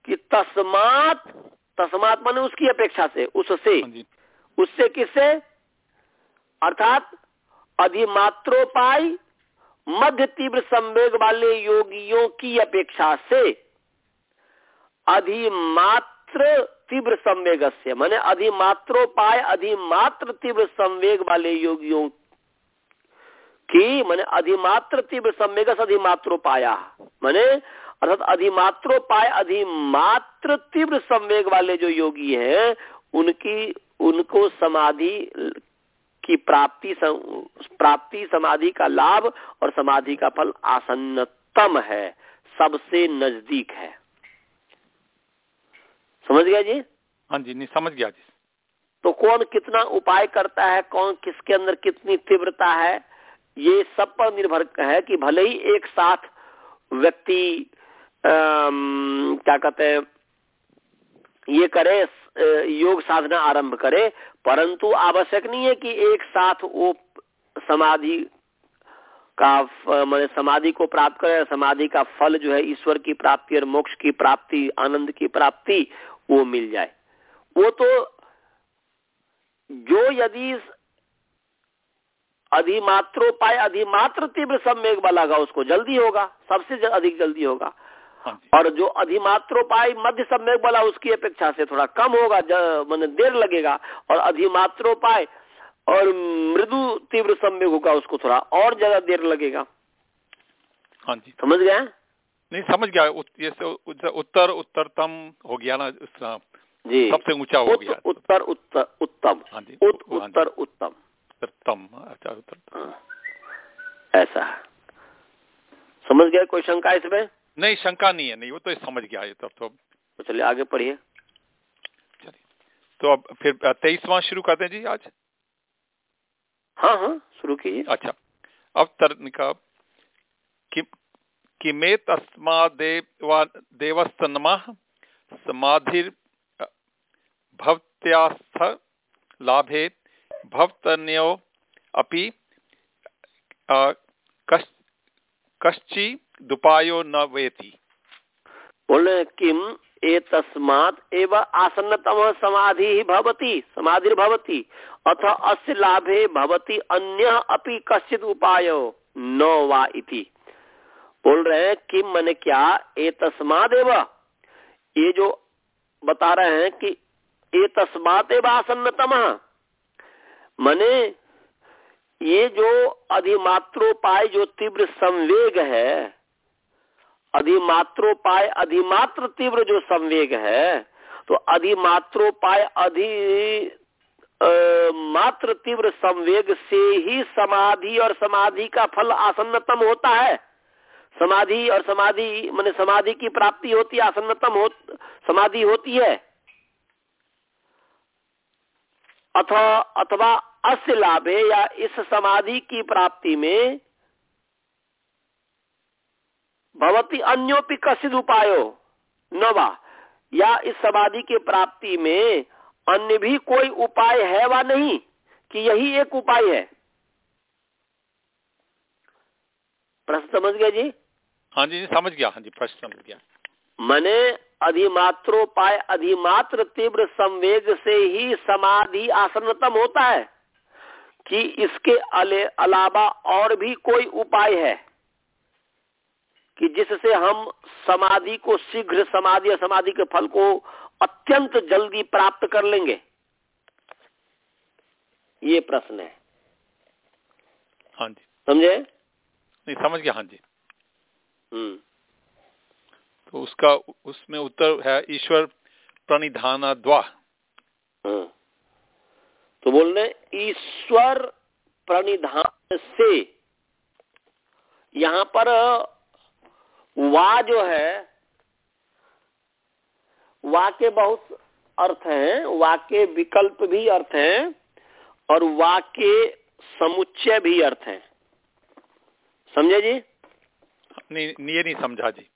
कि तस्मात तस्मात माने उसकी अपेक्षा से उससे। हाँ उससे किससे? अर्थात अधिमात्रोपाय मध्य तीव्र संवेग वाले योगियों की अपेक्षा से अधिमात्र तीव्र संवेग से, मैंने अधिमात्रोपाय, अधिमात्र तीव्र संवेग वाले योगियों की, मैंने अधिमात्र तीव्र संवेग अधिमात्रोपाया, मैंने अर्थात अधिमात्रोपाय, अधिमात्र तीव्र संवेग वाले जो योगी हैं, उनकी उनको समाधि की प्राप्ति सम, प्राप्ति समाधि का लाभ और समाधि का फल आसन्नतम है सबसे नज़दीक है। समझ गया जी? हाँ जी नहीं समझ गया जी। तो कौन कितना उपाय करता है कौन किसके अंदर कितनी तीव्रता है ये सब पर निर्भर है कि भले ही एक साथ व्यक्ति क्या कहते हैं ये करे योग साधना आरंभ करे, परंतु आवश्यक नहीं है कि एक साथ वो समाधि का मैंने समाधि को प्राप्त करे, समाधि का फल जो है ईश्वर की प्राप्ति और मोक्ष की प्राप्ति, आनंद की प्राप्ति, वो मिल जाए। वो तो जो यदि अधिमात्रोपाय, अधिमात्र तीव्र सम्मेघ वाला उसको जल्दी होगा, सबसे अधिक जल्दी होगा। और जो अधिमात्रोपाय मध्य सम्यक वाला उसकी अपेक्षा से थोड़ा कम होगा मैंने देर लगेगा। और अधिमात्रोपाय और मृदु तीव्र सम्यक होगा उसको थोड़ा और ज़्यादा देर लगेगा। हाँ जी। समझ गया नहीं समझ गया। ये उत्तर उत्तरतम हो गया ना जी। सबसे ऊँचा हो गया। उत्तर उत्तर उत्तम। हाँ जी। उत्तर उत्तम। उत्तम अच्छा उत्तर हाँ। ऐसा समझ गया कोई शंका इसमें? नहीं शंका नहीं है नहीं वो तो समझ गया ये तब तो तो चलिए आगे पढ़िए। चलिए। तो अब फिर तेईसवा शुरू करते हैं जी आज? हाँ हाँ शुरू कीजिए। अच्छा अब तरनिका कि किमे तस्मादेव देवस्तनमा समाधिर भवत्यास्थ लाभे भवतन्यो अपि कश्चि दुपायो न वेति। बोले किम ए तस्मात एव आसन्नतम समाधि भवति, समाधिर्भवति, अथ अस्य लाभे भवति अन्य अपि कश्चित उपाय न वा इति। बोल रहे हैं किम मैंने क्या ए तस्माद ये जो बता रहे हैं कि ए तस्मात एव आसन्नतम। मने ये जो अधिमात्रोपाय जो तीव्र संवेग है, अधिमात्रोपाय अधिमात्र तीव्र जो संवेग है तो अधिमात्रोपाय अधि मात्र तीव्र संवेग से ही समाधि और समाधि का फल आसन्नतम होता है। समाधि और समाधि, मैंने समाधि की प्राप्ति होती है, आसन्नतम हो, समाधि होती है। अथवा अथवा अस्य लाभे या इस समाधि की प्राप्ति में भवती अन्योपि कसिद उपायो नवा या इस समाधि की प्राप्ति में अन्य भी कोई उपाय है वा नहीं, कि यही एक उपाय है? प्रश्न समझ गया जी? हाँ जी, समझ गया। हाँ जी, प्रश्न समझ गया। मैंने अधिमात्रोपाय अधिमात्र तीव्र संवेग से ही समाधि आसन्नतम होता है कि इसके अलावा और भी कोई उपाय है कि जिससे हम समाधि को शीघ्र समाधि या समाधि के फल को अत्यंत जल्दी प्राप्त कर लेंगे? ये प्रश्न है। हाँ जी। समझे? नहीं समझ गया। हाँ जी। हम्म। तो उसका उसमें उत्तर है ईश्वर प्रणिधान द्वा हाँ। तो बोलने ईश्वर प्रणिधान से यहाँ पर वा जो है वा के बहुत अर्थ हैं वा के विकल्प भी अर्थ हैं और वा के समुच्चय भी अर्थ हैं। समझे जी? नहीं ये नहीं समझा जी।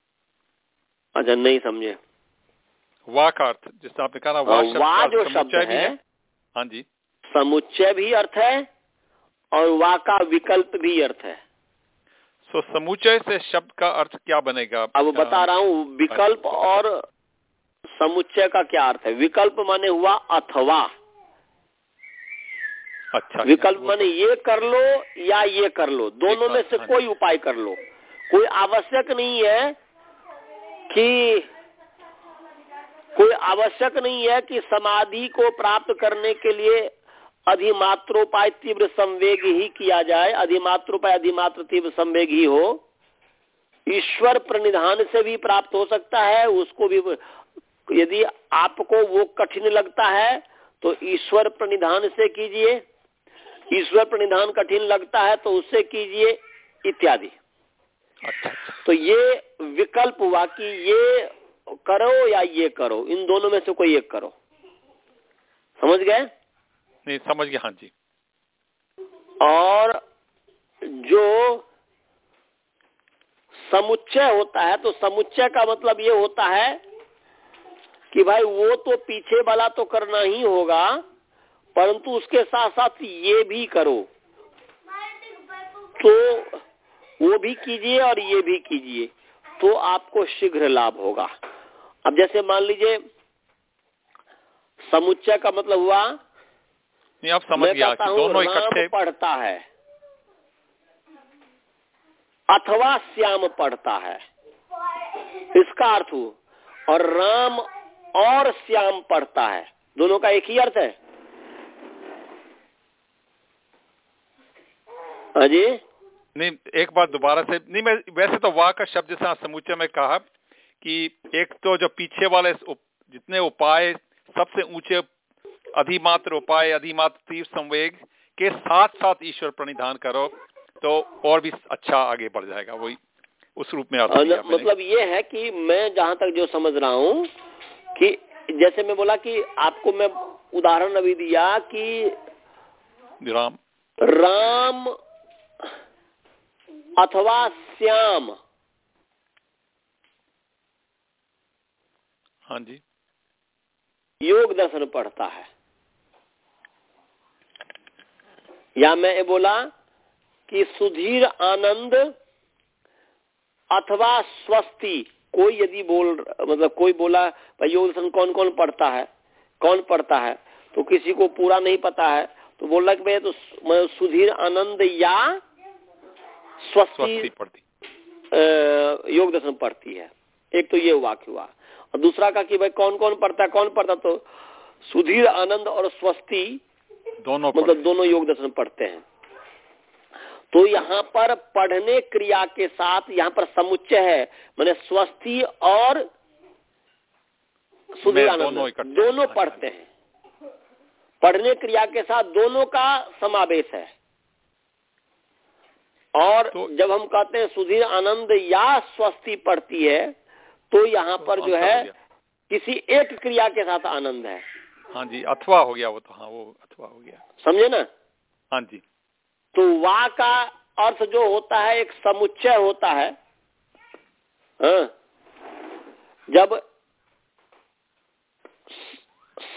अच्छा नहीं समझे। वा का अर्थ जिस आपने कहा ना हाँ, वा जो शब्द है। हाँ। जी। समुच्चय भी अर्थ है और वा का विकल्प भी अर्थ है। सो so, समुच्चय से शब्द का अर्थ क्या बनेगा? अब बता रहा हूँ विकल्प और समुच्चय का क्या अर्थ है? विकल्प माने हुआ अथवा। अच्छा विकल्प माने ये कर लो या ये कर लो। दोनों में से हाँ कोई उपाय कर लो। कोई आवश्यक नहीं है कि कोई आवश्यक नहीं है कि समाधि को प्राप्त करने के लिए अधिमात्रोपाय तीव्र संवेग ही किया जाए। अधिमात्रोपाय, अधिमात्र तीव्र संवेग ही हो। ईश्वर प्रणिधान से भी प्राप्त हो सकता है, उसको भी यदि आपको वो कठिन लगता है तो ईश्वर प्रणिधान से कीजिए। ईश्वर प्रणिधान कठिन लगता है तो उससे कीजिए, इत्यादि। तो ये विकल्प हुआ कि ये करो या ये करो इन दोनों में से कोई एक करो। समझ गए? नहीं समझ गया हाँ जी। और जो समुच्चय होता है तो समुच्चय का मतलब ये होता है कि भाई वो तो पीछे वाला तो करना ही होगा परंतु उसके साथ साथ ये भी करो। तो वो भी कीजिए और ये भी कीजिए तो आपको शीघ्र लाभ होगा। अब जैसे मान लीजिए समुच्चय का मतलब हुआ नहीं आप समझ गया कि दोनों राम इकट्ठे। पढ़ता है अथवा श्याम पढ़ता है। इसका अर्थ हो और राम और श्याम पढ़ता है। दोनों का एक ही अर्थ है? हाँ जी? नहीं एक बार दोबारा से नहीं मैं वैसे तो वाह का शब्द जैसा समूचे में कहा कि एक तो जो पीछे वाले उप, जितने उपाय सबसे ऊँचे अधिमात्र उपाय अधिमात्र तीव्र संवेग के साथ साथ ईश्वर प्रणिधान करो तो और भी अच्छा आगे बढ़ जाएगा वही उस रूप में। मतलब ये है कि मैं जहाँ तक जो समझ रहा हूँ कि जैसे मैं बोला कि आपको मैं उदाहरण अभी दिया कि राम राम अथवा श्याम। हाँ जी। योग दर्शन पढ़ता है। या मैं ये बोला कि सुधीर आनंद अथवा स्वस्ति कोई यदि बोल मतलब कोई बोला भाई योग दर्शन कौन कौन पढ़ता है? कौन पढ़ता है? तो किसी को पूरा नहीं पता है। तो बोल कि भाई तो सुधीर आनंद या स्वस्ति योग दर्शन पढ़ती है। एक तो ये वाक्य हुआ। और दूसरा का कि भाई कौन कौन पढ़ता है कौन पढ़ता तो सुधीर आनंद और स्वस्ति दोनों मतलब दोनों योग दर्शन पढ़ते हैं। तो यहाँ पर पढ़ने क्रिया के साथ यहाँ पर समुच्चय है। मैंने स्वस्ति और सुधीर आनंद दोनों दोनों पढ़ते हैं। पढ़ने क्रिया के साथ दोनों का समावेश है। और तो- जब हम कहते हैं सुधीर आनंद या स्वस्ति पड़ती है तो यहाँ पर जो है किसी एक क्रिया के साथ आनंद है। हाँ जी अथवा हो गया वो तो हाँ वो अथवा हो गया। समझे ना? हाँ जी। तो वा का अर्थ जो होता है एक समुच्चय होता है। हाँ? जब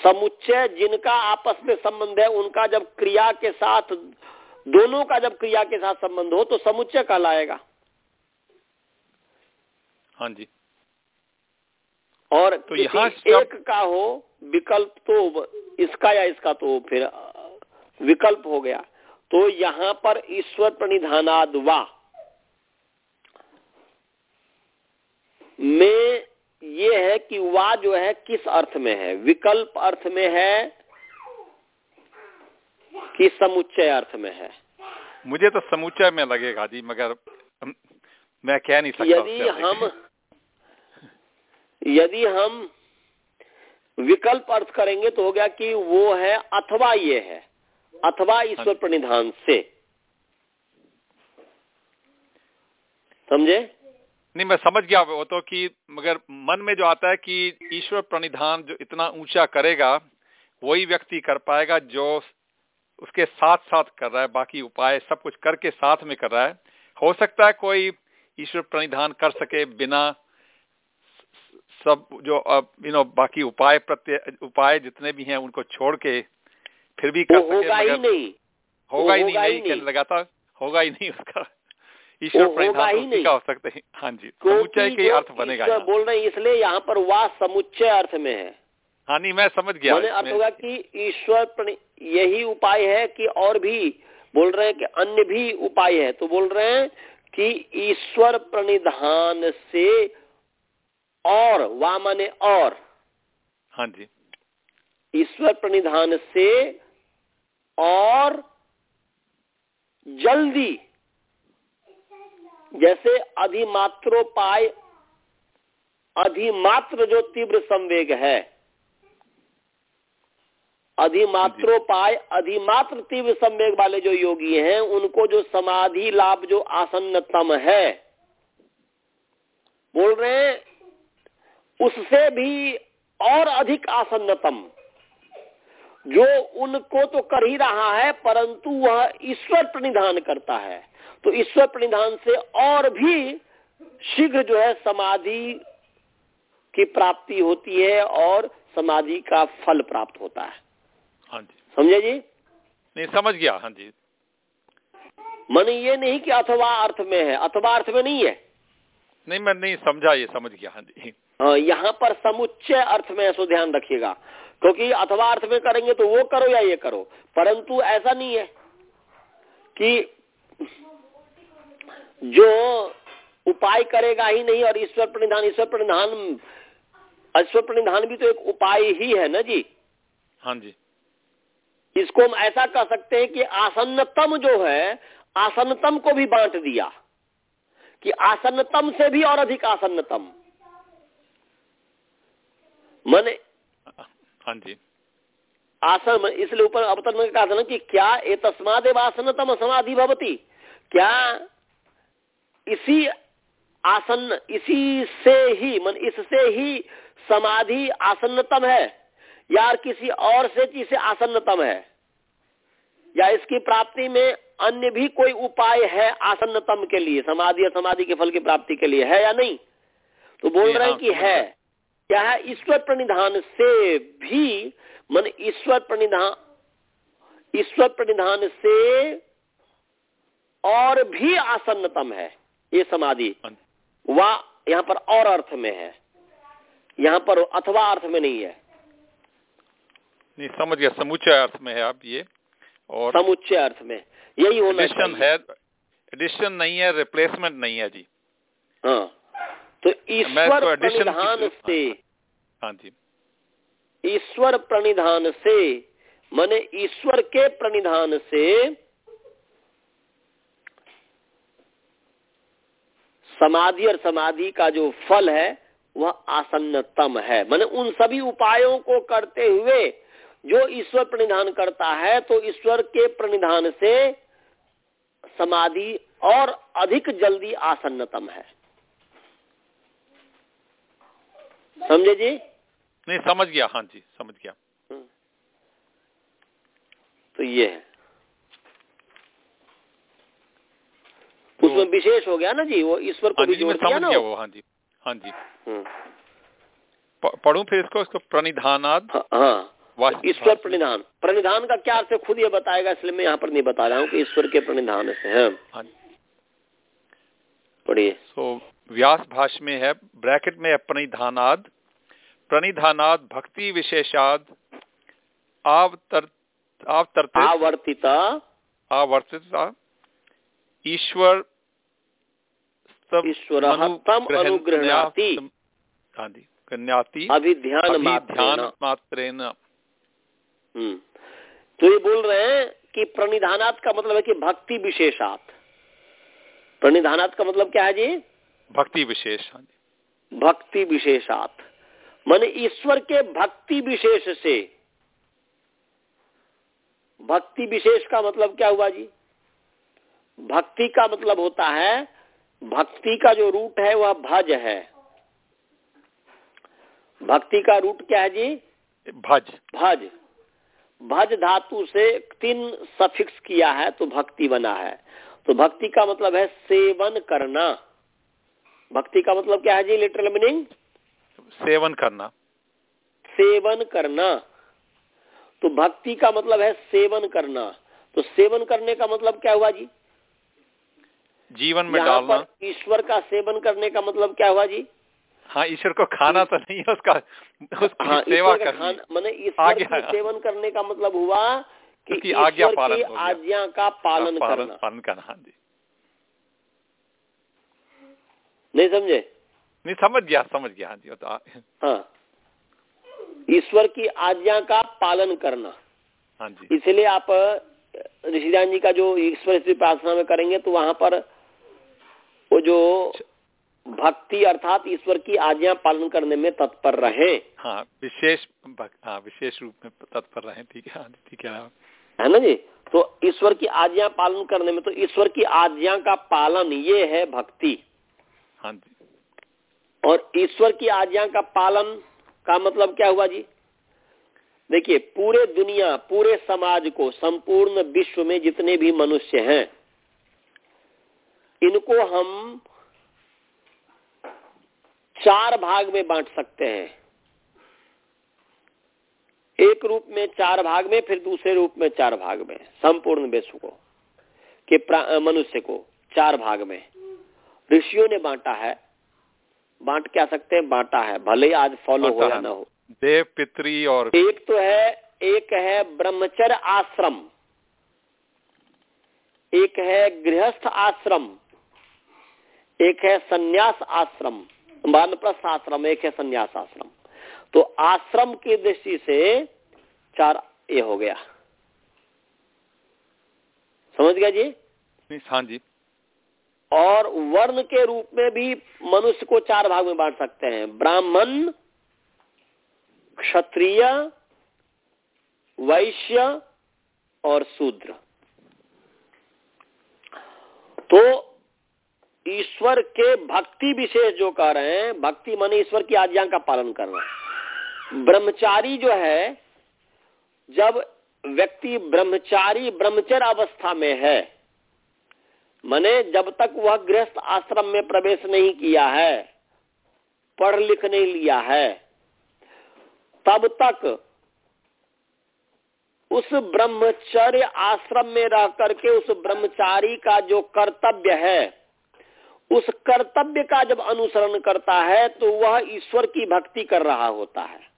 समुच्चय जिनका आपस में संबंध है उनका जब क्रिया के साथ दोनों का जब क्रिया के साथ संबंध हो तो समुच्चय कहलाएगा। हाँ जी। और तो यहाँ एक का हो विकल्प तो इसका या इसका तो फिर विकल्प हो गया। तो यहाँ पर ईश्वर प्रणिधानाद वा। में ये है कि वा जो है किस अर्थ में है? विकल्प अर्थ में है कि समुच्चय अर्थ में है? मुझे तो समूचा में लगेगा जी मगर मैं कह नहीं सकता यदि हम यदि हम विकल्प अर्थ करेंगे तो हो गया कि वो है अथवा ये है। अथवा ईश्वर प्रणिधान से। समझे? नहीं मैं समझ गया वो तो कि मगर मन में जो आता है कि ईश्वर प्रणिधान जो इतना ऊँचा करेगा वही व्यक्ति कर पाएगा जो उसके साथ साथ कर रहा है बाकी उपाय सब कुछ करके साथ में कर रहा है। हो सकता है कोई ईश्वर प्रणिधान कर सके बिना सब जो यू नो बाकी उपाय प्रत्ये उपाय जितने भी हैं उनको छोड़ के फिर भी कर सके होगा ही नहीं। होगा ही नहीं नहीं नहीं। लगा था होगा ही नहीं उसका। ईश्वर परिधान ही नहीं हो सकते हैं। हाँ जी समुच्चय के अर्थ बनेगा बोल रहे हैं इसलिए यहाँ पर वाह समुच्चय अर्थ में है। हाँ नहीं मैं समझ गया मैंने अर्थ होगा कि ईश्वर यही उपाय है कि और भी बोल रहे हैं कि अन्य भी उपाय है। तो बोल रहे हैं कि ईश्वर प्रणिधान से और वा माने और। हाँ जी। ईश्वर प्रणिधान से और जल्दी जैसे अधिमात्रोपाय अधिमात्र जो तीव्र संवेग है अधिमात्रोपाय अधिमात्र तीव्र संवेग वाले जो योगी हैं उनको जो समाधि लाभ जो आसन्नतम है बोल रहे हैं उससे भी और अधिक आसन्नतम। जो उनको तो कर ही रहा है परंतु वह ईश्वर प्रणिधान करता है। तो ईश्वर प्रणिधान से और भी शीघ्र जो है समाधि की प्राप्ति होती है और समाधि का फल प्राप्त होता है। हाँ जी। समझे जी? नहीं समझ गया हाँ जी। मन ये नहीं कि अथवा अर्थ में है अथवा अर्थ में नहीं है। नहीं मैं नहीं समझा ये समझ गया हाँ जी। हाँ यहाँ पर समुच्चय अर्थ में ऐसा ध्यान रखिएगा। क्योंकि अथवा अर्थ में करेंगे तो वो करो या ये करो परंतु ऐसा नहीं है कि जो उपाय करेगा ही नहीं और ईश्वर प्रणिधान ईश्वर प्रणिधान ईश्वर प्रणिधान भी तो एक उपाय ही है ना जी? हाँ जी। इसको हम ऐसा कह सकते हैं कि आसन्नतम जो है आसन्नतम को भी बांट दिया कि आसन्नतम से भी और अधिक आसन्नतम। मैंने हाँ जी। आसन इसलिए ऊपर अवतरण में कहा था ना कि क्या ए तस्माद आसन्नतम समाधि भवती? क्या इसी आसन इसी से ही मन इससे ही समाधि आसन्नतम है? या किसी और से चीज़ से आसन्नतम है? या इसकी प्राप्ति में अन्य भी कोई उपाय है आसन्नतम के लिए समाधि या समाधि के फल की प्राप्ति के लिए? है या नहीं? तो बोल रहे हैं हाँ, कि है। क्या है? ईश्वर प्रणिधान से भी मन ईश्वर प्रणिधान ईश्वर प्रणिधान से और भी आसन्नतम है। ये समाधि हाँ। वह यहाँ पर और अर्थ में है। यहाँ पर अथवा अर्थ में नहीं है। नहीं समझ गया समुच्चय अर्थ में है आप ये और समुच्चय अर्थ में यही होना एडिशन है एडिशन नहीं है रिप्लेसमेंट नहीं है जी। हाँ तो ईश्वर तो प्रणिधान से हाँ जी। ईश्वर प्रणिधान से माने ईश्वर के प्रणिधान से समाधि और समाधि का जो फल है वह आसन्नतम है। माने उन सभी उपायों को करते हुए जो ईश्वर प्रणिधान करता है तो ईश्वर के प्रणिधान से समाधि और अधिक जल्दी आसन्नतम है। समझे जी? नहीं समझ गया। हाँ जी समझ गया। हम्म। तो ये है। तो, उसमें विशेष हो गया ना जी वो ईश्वर को हाँ भी जोड़ दिया ना वो। हाँ जी हाँ जी। हम्म। पढ़ू फिर इसको इसको प्रणिधानाद? हाँ, हाँ। ईश्वर प्रणिधान। प्रणिधान का क्या अर्थ खुद ये बताएगा इसलिए मैं यहाँ पर नहीं बता रहा हूँ कि ईश्वर के प्रणिधान से है। हाँ पढ़िए। सो व्यास भाष में है ब्रैकेट में है प्रणिधानाद। प्रणिधानाद भक्ति विशेषाद आवर्तिता। आवर्तिता ईश्वर ईश्वर अनुग्रहणाति। हाँ अभिध्यान हम्म। तो ये बोल रहे हैं कि प्रणिधानात का मतलब है कि भक्ति विशेषात। प्रणिधानात का मतलब क्या है जी? भक्ति विशेष हाँ भक्ति विशेषात। मान ईश्वर के भक्ति विशेष से। भक्ति विशेष का मतलब क्या हुआ जी? भक्ति का मतलब होता है भक्ति का जो रूट है वह भज है। भक्ति का रूट क्या है जी? भज। भज। भज धातु से तीन सफिक्स किया है तो भक्ति बना है। तो भक्ति का मतलब है सेवन करना। भक्ति का मतलब क्या है जी लिटरल मीनिंग सेवन करना। सेवन करना। तो भक्ति का मतलब है सेवन करना। तो सेवन करने का मतलब क्या हुआ जी? जीवन में डालना। ईश्वर का सेवन करने का मतलब क्या हुआ जी? हाँ ईश्वर को खाना तो नहीं है उसका उसकी हाँ, सेवा करनी मैंने ईश्वर का सेवन करने का मतलब हुआ कि आज्ञा पालन आज्ञा का पालन हाँ, करना। पालन करना हाँ जी। नहीं समझे? नहीं समझ गया समझ गया हाँ जी तो हाँ। ईश्वर की आज्ञा का पालन करना। हाँ जी। इसलिए आप ऋषिदान जी का जो ईश्वर प्रार्थना में करेंगे तो वहाँ पर वो जो भक्ति अर्थात ईश्वर की आज्ञा पालन करने में तत्पर रहे। हाँ विशेष हाँ विशेष रूप में तत्पर रहे ठीक है ठीक है। है ना जी? तो ईश्वर की आज्ञा पालन करने में तो ईश्वर की आज्ञा का पालन ये है भक्ति। हाँ जी। और ईश्वर की आज्ञा का पालन का मतलब क्या हुआ जी? देखिए पूरे दुनिया पूरे समाज को संपूर्ण विश्व में जितने भी मनुष्य हैं इनको हम चार भाग में बांट सकते हैं। एक रूप में चार भाग में फिर दूसरे रूप में चार भाग में संपूर्ण विश्व को के मनुष्य को चार भाग में। ऋषियों ने बांटा है। बांट क्या सकते हैं? बांटा है। भले ही आज फॉलो हो या ना हो। देव पितरी और एक तो है एक है ब्रह्मचर्य आश्रम। एक है गृहस्थ आश्रम। एक है संन्यास आश्रम। वानप्रस्थ आश्रम एक है संन्यास आश्रम तो आश्रम की दृष्टि से चार ये हो गया। समझ गया जी? हाँ जी। और वर्ण के रूप में भी मनुष्य को चार भाग में बांट सकते हैं। ब्राह्मण क्षत्रिय वैश्य और शूद्र। तो ईश्वर के भक्ति विशेष जो कह रहे हैं, भक्ति माने ईश्वर की आज्ञा का पालन करना ब्रह्मचारी जो है, जब व्यक्ति ब्रह्मचारी, ब्रह्मचर अवस्था में है, मने जब तक वह गृहस्थ आश्रम में प्रवेश नहीं किया है पढ़ लिख नहीं लिया है, तब तक उस ब्रह्मचर्य आश्रम में रह करके उस ब्रह्मचारी का जो कर्तव्य है उस कर्तव्य का जब अनुसरण करता है तो वह ईश्वर की भक्ति कर रहा होता है।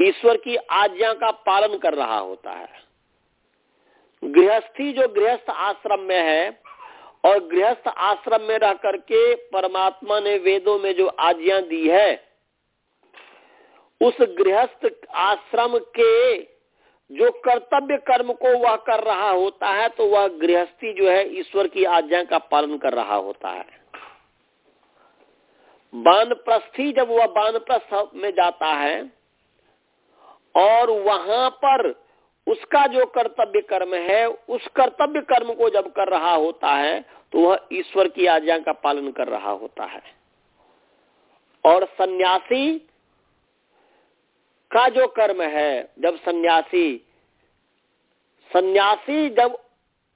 ईश्वर की आज्ञा का पालन कर रहा होता है। गृहस्थी जो गृहस्थ आश्रम में है, और गृहस्थ आश्रम में रह करके परमात्मा ने वेदों में जो आज्ञा दी है, उस गृहस्थ आश्रम के जो कर्तव्य कर्म को वह कर रहा होता है तो वह गृहस्थी जो है, ईश्वर की आज्ञा का पालन कर रहा होता है। बानप्रस्थी जब वह बानप्रस्थ में जाता है, और वहाँ पर उसका जो कर्तव्य कर्म है, उस कर्तव्य कर्म को जब कर रहा होता है तो वह ईश्वर की आज्ञा का पालन कर रहा होता है। और सन्यासी का जो कर्म है जब सन्यासी सन्यासी जब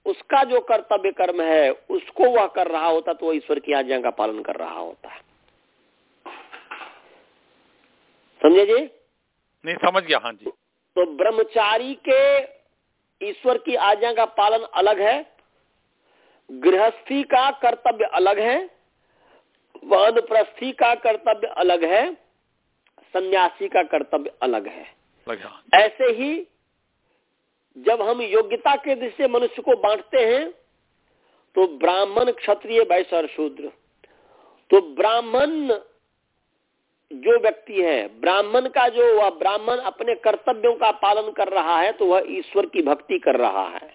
उसका जो कर्तव्य कर्म है उसको वह कर रहा होता तो वह ईश्वर की आज्ञा का पालन कर रहा होता। समझे जी? नहीं समझ गया हाँ जी। तो ब्रह्मचारी के ईश्वर की आज्ञा का पालन अलग है गृहस्थी का कर्तव्य अलग है वानप्रस्थी का कर्तव्य अलग है सन्यासी का कर्तव्य अलग है। ऐसे ही जब हम योग्यता के दृष्टि मनुष्य को बांटते हैं तो ब्राह्मण क्षत्रिय वैश्य और शूद्र। तो ब्राह्मण जो व्यक्ति है ब्राह्मण का जो वह ब्राह्मण अपने कर्तव्यों का पालन कर रहा है तो वह ईश्वर की भक्ति कर रहा है।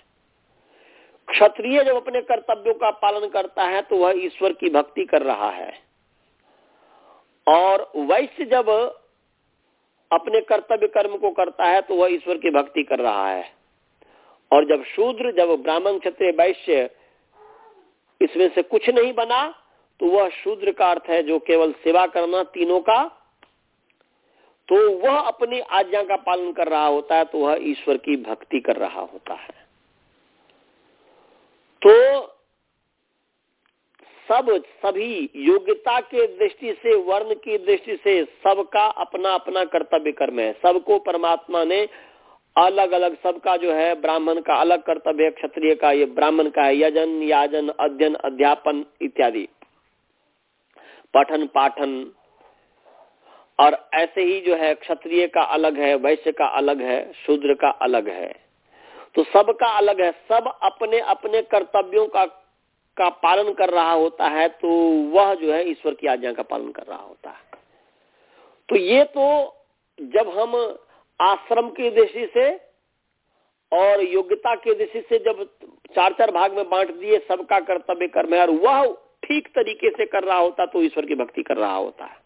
क्षत्रिय जब अपने कर्तव्यों का पालन करता है तो वह ईश्वर की भक्ति कर रहा है। और वैश्य जब अपने कर्तव्य कर्म को करता है तो वह ईश्वर की भक्ति कर रहा है। और जब शूद्र, जब ब्राह्मण क्षत्रिय वैश्य इसमें से कुछ नहीं बना तो वह शूद्र का अर्थ है जो केवल सेवा करना तीनों का तो वह अपनी आज्ञा का पालन कर रहा होता है तो वह ईश्वर की भक्ति कर रहा होता है। तो सब, सभी योग्यता के दृष्टि से, वर्ण की दृष्टि से सबका अपना अपना कर्तव्य कर्म है। सबको परमात्मा ने अलग अलग सबका जो है ब्राह्मण का अलग कर्तव्य है, क्षत्रिय का, ये ब्राह्मण का है, यजन, याजन, अध्ययन, अध्यापन इत्यादि। पठन, पाठन। और ऐसे ही जो है, क्षत्रिय का अलग है, वैश्य का अलग है, शूद्र का अलग है। तो सबका अलग है। सब अपने अपने कर्तव्यों का का पालन कर रहा होता है तो वह जो है ईश्वर की आज्ञा का पालन कर रहा होता है। तो ये तो जब हम आश्रम की दृष्टि से और योग्यता की दृष्टि से जब चार चार भाग में बांट दिए, सबका कर्तव्य कर्म है, और वह ठीक तरीके से कर रहा होता तो ईश्वर की भक्ति कर रहा होता है।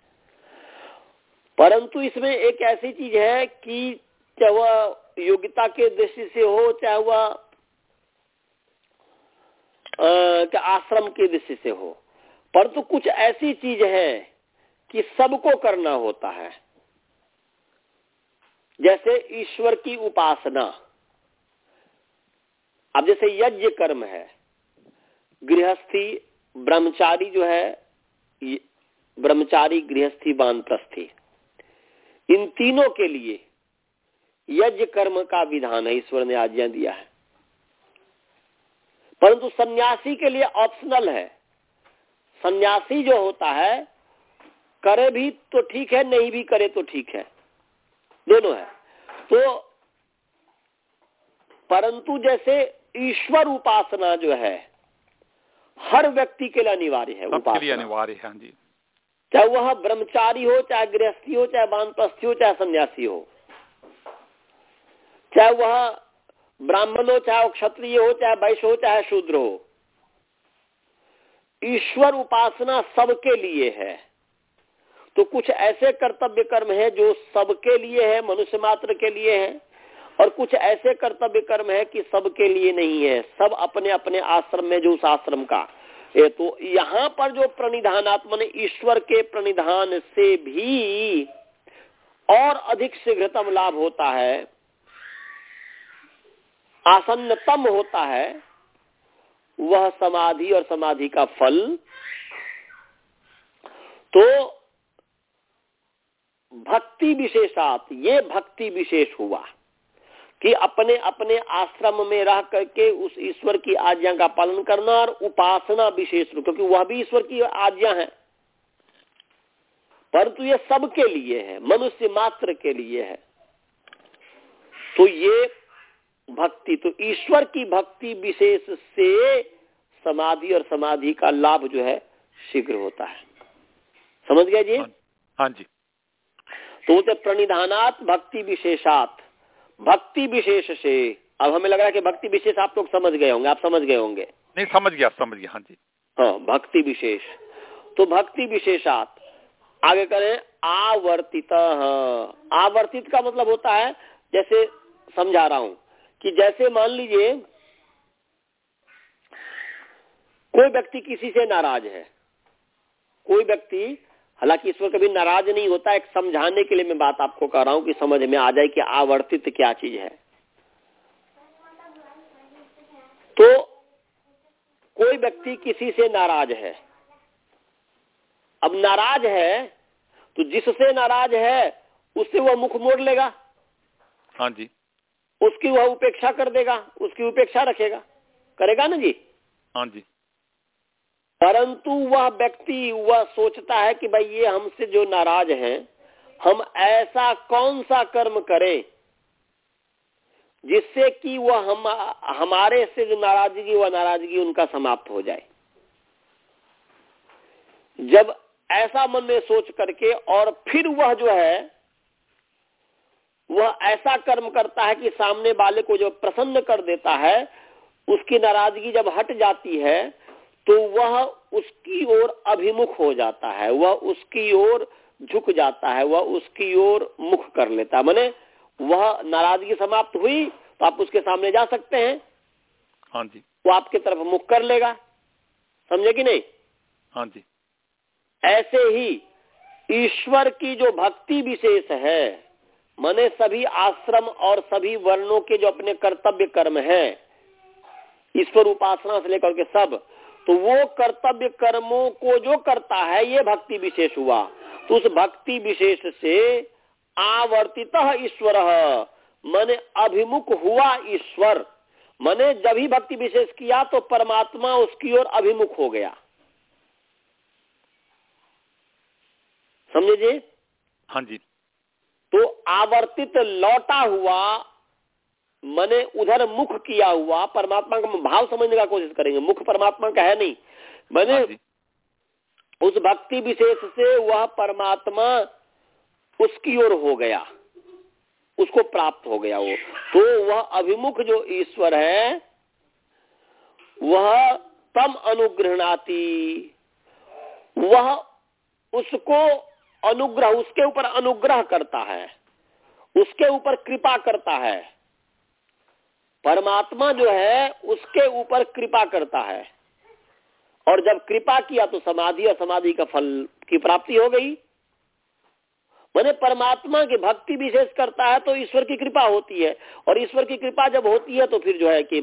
परंतु इसमें एक ऐसी चीज़ है कि चाहे वह योग्यता के दृष्टि से हो, चाहे वह आश्रम के दृष्टि से हो। परंतु कुछ ऐसी चीज़ है कि सबको करना होता है। जैसे ईश्वर की उपासना। अब जैसे यज्ञ कर्म है, गृहस्थी ब्रह्मचारी जो है ब्रह्मचारी, गृहस्थी बानप्रस्थी इन तीनों के लिए यज्ञ कर्म का विधान है, ईश्वर ने आज्ञा दिया है। परंतु सन्यासी के लिए ऑप्शनल है। सन्यासी जो होता है करे भी तो ठीक है नहीं भी करे तो ठीक है। दोनों है। तो परंतु जैसे ईश्वर उपासना जो है हर व्यक्ति के लिए अनिवार्य है उपासना। अनिवार्य है हाँ जी। चाहे वह ब्रह्मचारी हो चाहे गृहस्थी हो चाहे बानप्रस्थी हो चाहे सन्यासी हो। चाहे वह ब्राह्मण हो चाहे क्षत्रिय हो, चाहे वैश्य हो, चाहे शूद्र हो। ईश्वर उपासना सबके लिए है। तो कुछ ऐसे कर्तव्य कर्म है जो सबके लिए है, मनुष्य मात्र के लिए है, और कुछ ऐसे कर्तव्य कर्म है कि सबके लिए नहीं है। सब अपने अपने आश्रम में, जो उस आश्रम का। ये तो यहाँ पर जो प्रणिधानात्म ने ईश्वर के प्रणिधान से भी और अधिक शीघ्रतम लाभ होता है। आसन्नतम होता है, वह समाधि और समाधि का फल। तो भक्ति विशेषात, ये भक्ति विशेष हुआ कि अपने अपने आश्रम में रह करके उस ईश्वर की आज्ञा का पालन करना और उपासना विशेष रूप, क्योंकि वह भी ईश्वर की आज्ञा है। परंतु ये सबके लिए है, मनुष्य मात्र के लिए है। तो ये भक्ति तो ईश्वर की भक्ति विशेष से समाधि और समाधि का लाभ जो है शीघ्र होता है। समझ गया जी? हाँ जी। तो तो प्रणिधानात भक्ति विशेषात। भक्ति विशेष से। अब हमें लग रहा है कि भक्ति विशेष आप लोग समझ गए होंगे आप समझ गए होंगे। नहीं समझ गया समझ गया हाँ जी। हाँ भक्ति विशेष। तो भक्ति विशेषात। आगे करें आवर्तित। आवर्तित का मतलब होता है जैसे समझा रहा हूँ। कि जैसे मान लीजिए, कोई व्यक्ति किसी से नाराज़ है, कोई व्यक्ति, हालाँकि ईश्वर कभी नाराज़ नहीं होता, एक समझाने के लिए मैं बात आपको कर रहा हूँ कि समझ में आ जाए कि आवर्तित क्या चीज़ है। तो कोई व्यक्ति किसी से नाराज़ है, अब नाराज़ है तो जिससे नाराज़ है, उससे वह मुख मोड़ लेगा। हाँ जी। उसकी वह उपेक्षा कर देगा उसकी उपेक्षा रखेगा। करेगा ना जी? हाँ जी। परंतु वह व्यक्ति वह सोचता है कि भाई ये हमसे जो नाराज़ हैं हम ऐसा कौन सा कर्म करें जिससे कि वह हम हमारे से जो नाराज़गी वह नाराज़गी उनका समाप्त हो जाए। जब ऐसा मन में सोच करके और फिर वह जो है वह ऐसा कर्म करता है कि सामने वाले को जो प्रसन्न कर देता है उसकी नाराज़गी जब हट जाती है तो वह उसकी ओर अभिमुख हो जाता है वह उसकी ओर झुक जाता है वह उसकी ओर मुख कर लेता है। मैंने वह नाराज़गी समाप्त हुई तो आप उसके सामने जा सकते हैं। हाँ जी। वो आपकी तरफ़ मुख कर लेगा। समझे कि नहीं? हाँ जी। ऐसे ही ईश्वर की जो भक्ति विशेष है मने सभी आश्रम और सभी वर्णों के जो अपने कर्तव्य कर्म हैं, ईश्वर उपासना से लेकर के सब तो वो कर्तव्य कर्मों को जो करता है, ये भक्ति विशेष हुआ। तो उस भक्ति विशेष से आवर्तित ईश्वर, मैंने अभिमुख हुआ ईश्वर, मैंने जब ही भक्ति विशेष किया तो परमात्मा उसकी ओर अभिमुख हो गया। समझे जी? हाँ जी। तो आवर्तित लौटा हुआ मैंने उधर मुख किया हुआ परमात्मा का भाव समझने का कोशिश करेंगे। मुख परमात्मा का है नहीं। मैंने हाँ उस भक्ति विशेष से वह परमात्मा उसकी ओर हो गया। उसको प्राप्त हो गया वो। तो वह अभिमुख जो ईश्वर है वह तम अनुग्रहणाती वह उसको अनुग्रह उसके ऊपर अनुग्रह करता है, उसके ऊपर कृपा करता है। परमात्मा जो है, उसके ऊपर कृपा करता है। और जब कृपा किया तो समाधि और समाधि का फल की प्राप्ति हो गई। मैंने परमात्मा की भक्ति विशेष करता है तो ईश्वर की कृपा होती है। और ईश्वर की कृपा जब होती है तो फिर जो है कि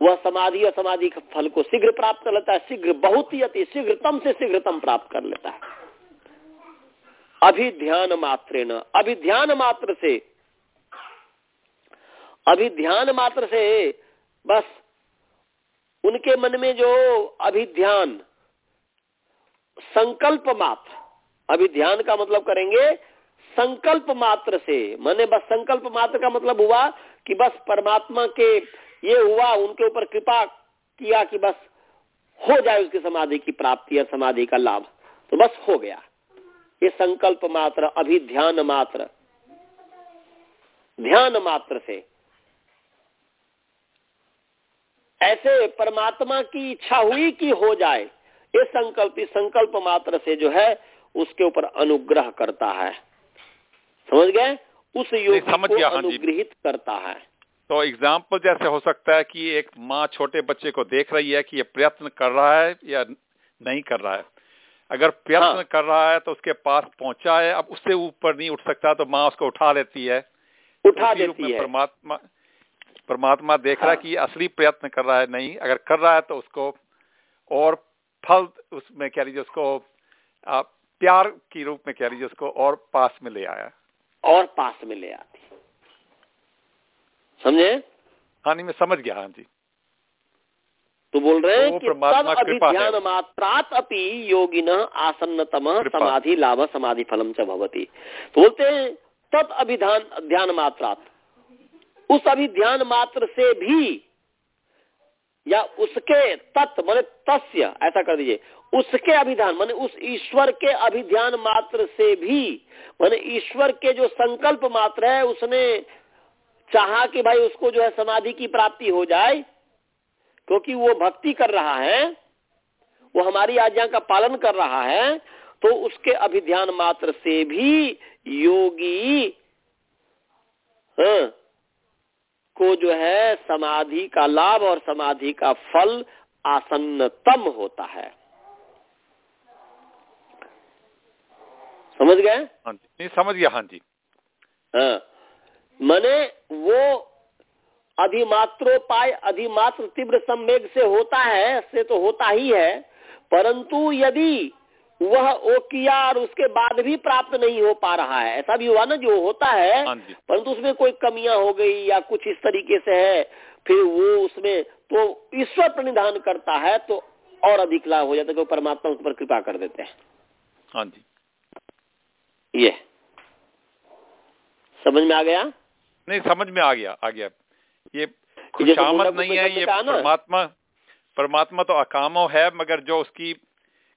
वह समाधि और समाधि के फल को शीघ्र प्राप्त कर लेता है, शीघ्र बहुत ही अति शीघ्रतम से शीघ्रतम प्राप्त कर लेता है। अभिध्यान मात्र अभिध्यान मात्र से अभिध्यान मात्र से बस, उनके मन में जो अभिध्यान संकल्प मात्र अभिध्यान का मतलब करेंगे संकल्प मात्र से मैंने बस संकल्प मात्र का मतलब हुआ कि बस परमात्मा के, ये हुआ, उनके ऊपर कृपा किया कि बस हो जाए उसकी समाधि की प्राप्ति या समाधि का लाभ। तो बस हो गया। ये संकल्प मात्र अभी ध्यान मात्र। ध्यान मात्र से। ऐसे परमात्मा की इच्छा हुई कि हो जाए ये संकल्प इस संकल्प मात्र से जो है उसके ऊपर अनुग्रह करता है। समझ गए? उस योग समझ को हाँ अनुग्रहित करता है। तो एग्ज़ाम्पल जैसे हो सकता है कि एक माँ छोटे बच्चे को देख रही है कि ये प्रयत्न कर रहा है या नहीं कर रहा है। अगर प्रयत्न हाँ। कर रहा है तो उसके पास पहुँचा है अब उससे ऊपर नहीं उठ सकता तो माँ उसको उठा लेती है उठा देती है परमात्मा परमात्मा देख हाँ। रहा है हाँ। कि असली प्रयत्न कर रहा है नहीं अगर कर रहा है तो उसको और फल उसमें कह लीजिए उसको प्यार के रूप में कह लीजिए उसको और पास में ले आया और पास में ले आती समझे हाँ नहीं मैं समझ गया हाँ जी तो बोल रहे हैं तो कि तब अभिध्यान मात्रात अपनी योगिन आसन्नतम समाधि लाभ समाधि फलम च भवती। तो बोलते हैं तत् अभिधान ध्यान मात्रात। उस अभिध्यान मात्र से भी या उसके तत् मान तस्य ऐसा कर दीजिए उसके अभिधान माने उस ईश्वर के अभिध्यान मात्र से भी माने ईश्वर के जो संकल्प मात्र है उसने चाहा कि भाई उसको जो है समाधि की प्राप्ति हो जाए क्योंकि वो भक्ति कर रहा है वो हमारी आज्ञा का पालन कर रहा है तो उसके अभिध्यान मात्र से भी योगी हाँ, को जो है समाधि का लाभ और समाधि का फल आसन्नतम होता है। समझ गए? हाँ जी। समझ गया हाँ जी। हाँ। मने वो अधिमात्रोपाय अधिमात्र तीव्र संवेग से होता है से तो होता ही है परंतु यदि वह ओ किया और उसके बाद भी प्राप्त नहीं हो पा रहा है ऐसा भी हुआ ना जो होता है हाँ परंतु उसमें कोई कमियाँ हो गई या कुछ इस तरीके से है फिर वो उसमें तो ईश्वर प्रणिधान करता है तो और अधिक लाभ हो जाता है परमात्मा उस पर कृपा कर देते हैं। हाँ जी। ये। समझ में आ गया? नहीं समझ में आ गया आ गया। ये खुशामद नहीं है ये परमात्मा परमात्मा तो अकामो है मगर जो उसकी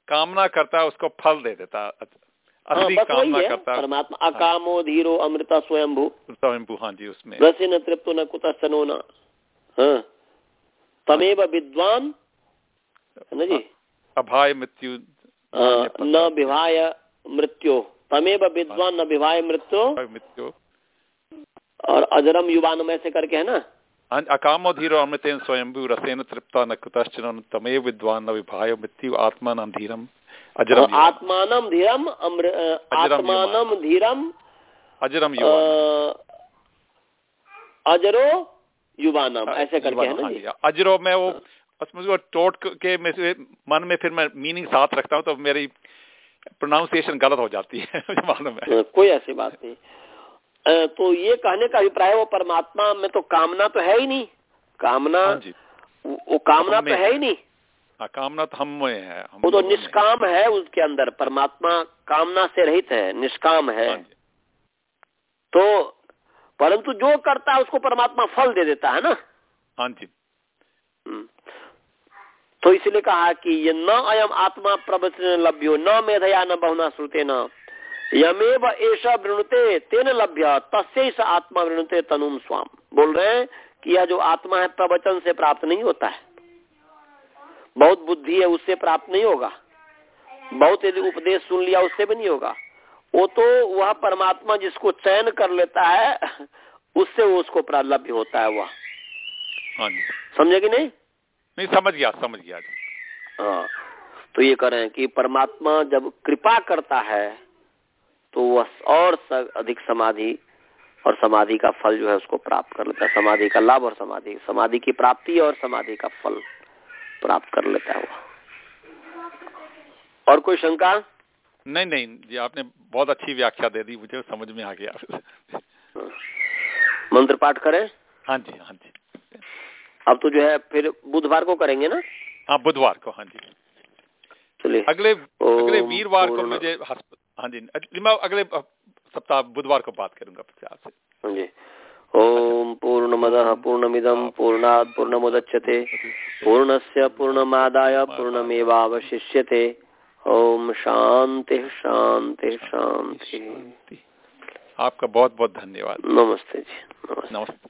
कामना करता है उसको फल दे देता हाँ, असली हाँ, कामना करता है। परमात्मा हाँ। अकामो धीरो अमृता स्वयंभू। स्वयंभू हाँ जी उसमें। रसी न तृप्तो न कुतनो न हाँ। तमेव विद्वान है ना जी? अभाय मृत्यु न विभाय मृत्यु। तमेव विद्वान न विवाह मृत्यु। मृत्यु। और अजरम युवान में से करके है ना? अकामो धीरो अमृतेन स्वयंभू रसेन तृप्ता न कुतश्चन तमेव विद्वान न विभाय मृत्यु आत्मान धीरम अजरम आत्मान धीरम आत्मान धीरम अजरम अजरो युवानम ऐसे करके है ना अजरो में वो उसमें टोट के में मन में फिर मैं मीनिंग साथ रखता हूँ तो मेरी प्रोनाउंसिएशन गलत हो जाती है मालूम हाँ, कोई ऐसी बात नहीं तो ये कहने का अभिप्राय वो परमात्मा में तो कामना तो है ही नहीं। कामना हाँ वो कामना तो है ही नहीं। हाँ, कामना तो हम में है हम वो तो निष्काम है उसके अंदर परमात्मा कामना से रहित है निष्काम है। हाँ तो परंतु जो करता है उसको परमात्मा फल दे देता है ना? हाँ जी। हम्म। तो इसलिए कहा कि ये न अयम आत्मा प्रवचन लभ्यो न मेधया न बहुना श्रुते न यमेव ऐसा वृणुते तेन लभ्य तस्य आत्मा वृणुते तनुम स्वाम। बोल रहे हैं कि यह जो आत्मा है प्रवचन से प्राप्त नहीं होता है। बहुत बुद्धि है उससे प्राप्त नहीं होगा। बहुत यदि उपदेश सुन लिया उससे भी नहीं होगा। वो तो वह परमात्मा जिसको चयन कर लेता है उससे वो उसको प्रालभ्य होता है वह। हाँ समझे कि नहीं? नहीं समझ गया समझ गया हाँ। तो ये करें कि परमात्मा जब कृपा करता है तो वह और अधिक समाधि और समाधि का फल जो है उसको प्राप्त कर लेता है। समाधि का लाभ और समाधि। समाधि की प्राप्ति और समाधि का फल प्राप्त कर लेता है वह और कोई शंका? नहीं नहीं जी आपने बहुत अच्छी व्याख्या दे दी मुझे समझ में आ गया। मंत्र पाठ करें? हाँ जी हाँ जी। अब तो जो है फिर बुधवार को करेंगे ना? हाँ बुधवार को हाँ जी। चलिए। अगले अगले वीरवार को मुझे हाँ जी मैं अगले सप्ताह बुधवार को बात करूँगा आपसे। हाँ जी। ओम पूर्णमद पूर्णमिदम पूर्णात् पूर्णमुदच्यते पूर्णस्य पूर्णमादाय पूर्णमेवावशिष्यते। ओम शांति शांति शांति आपका बहुत बहुत धन्यवाद। नमस्ते जी नमस्ते, नमस्ते।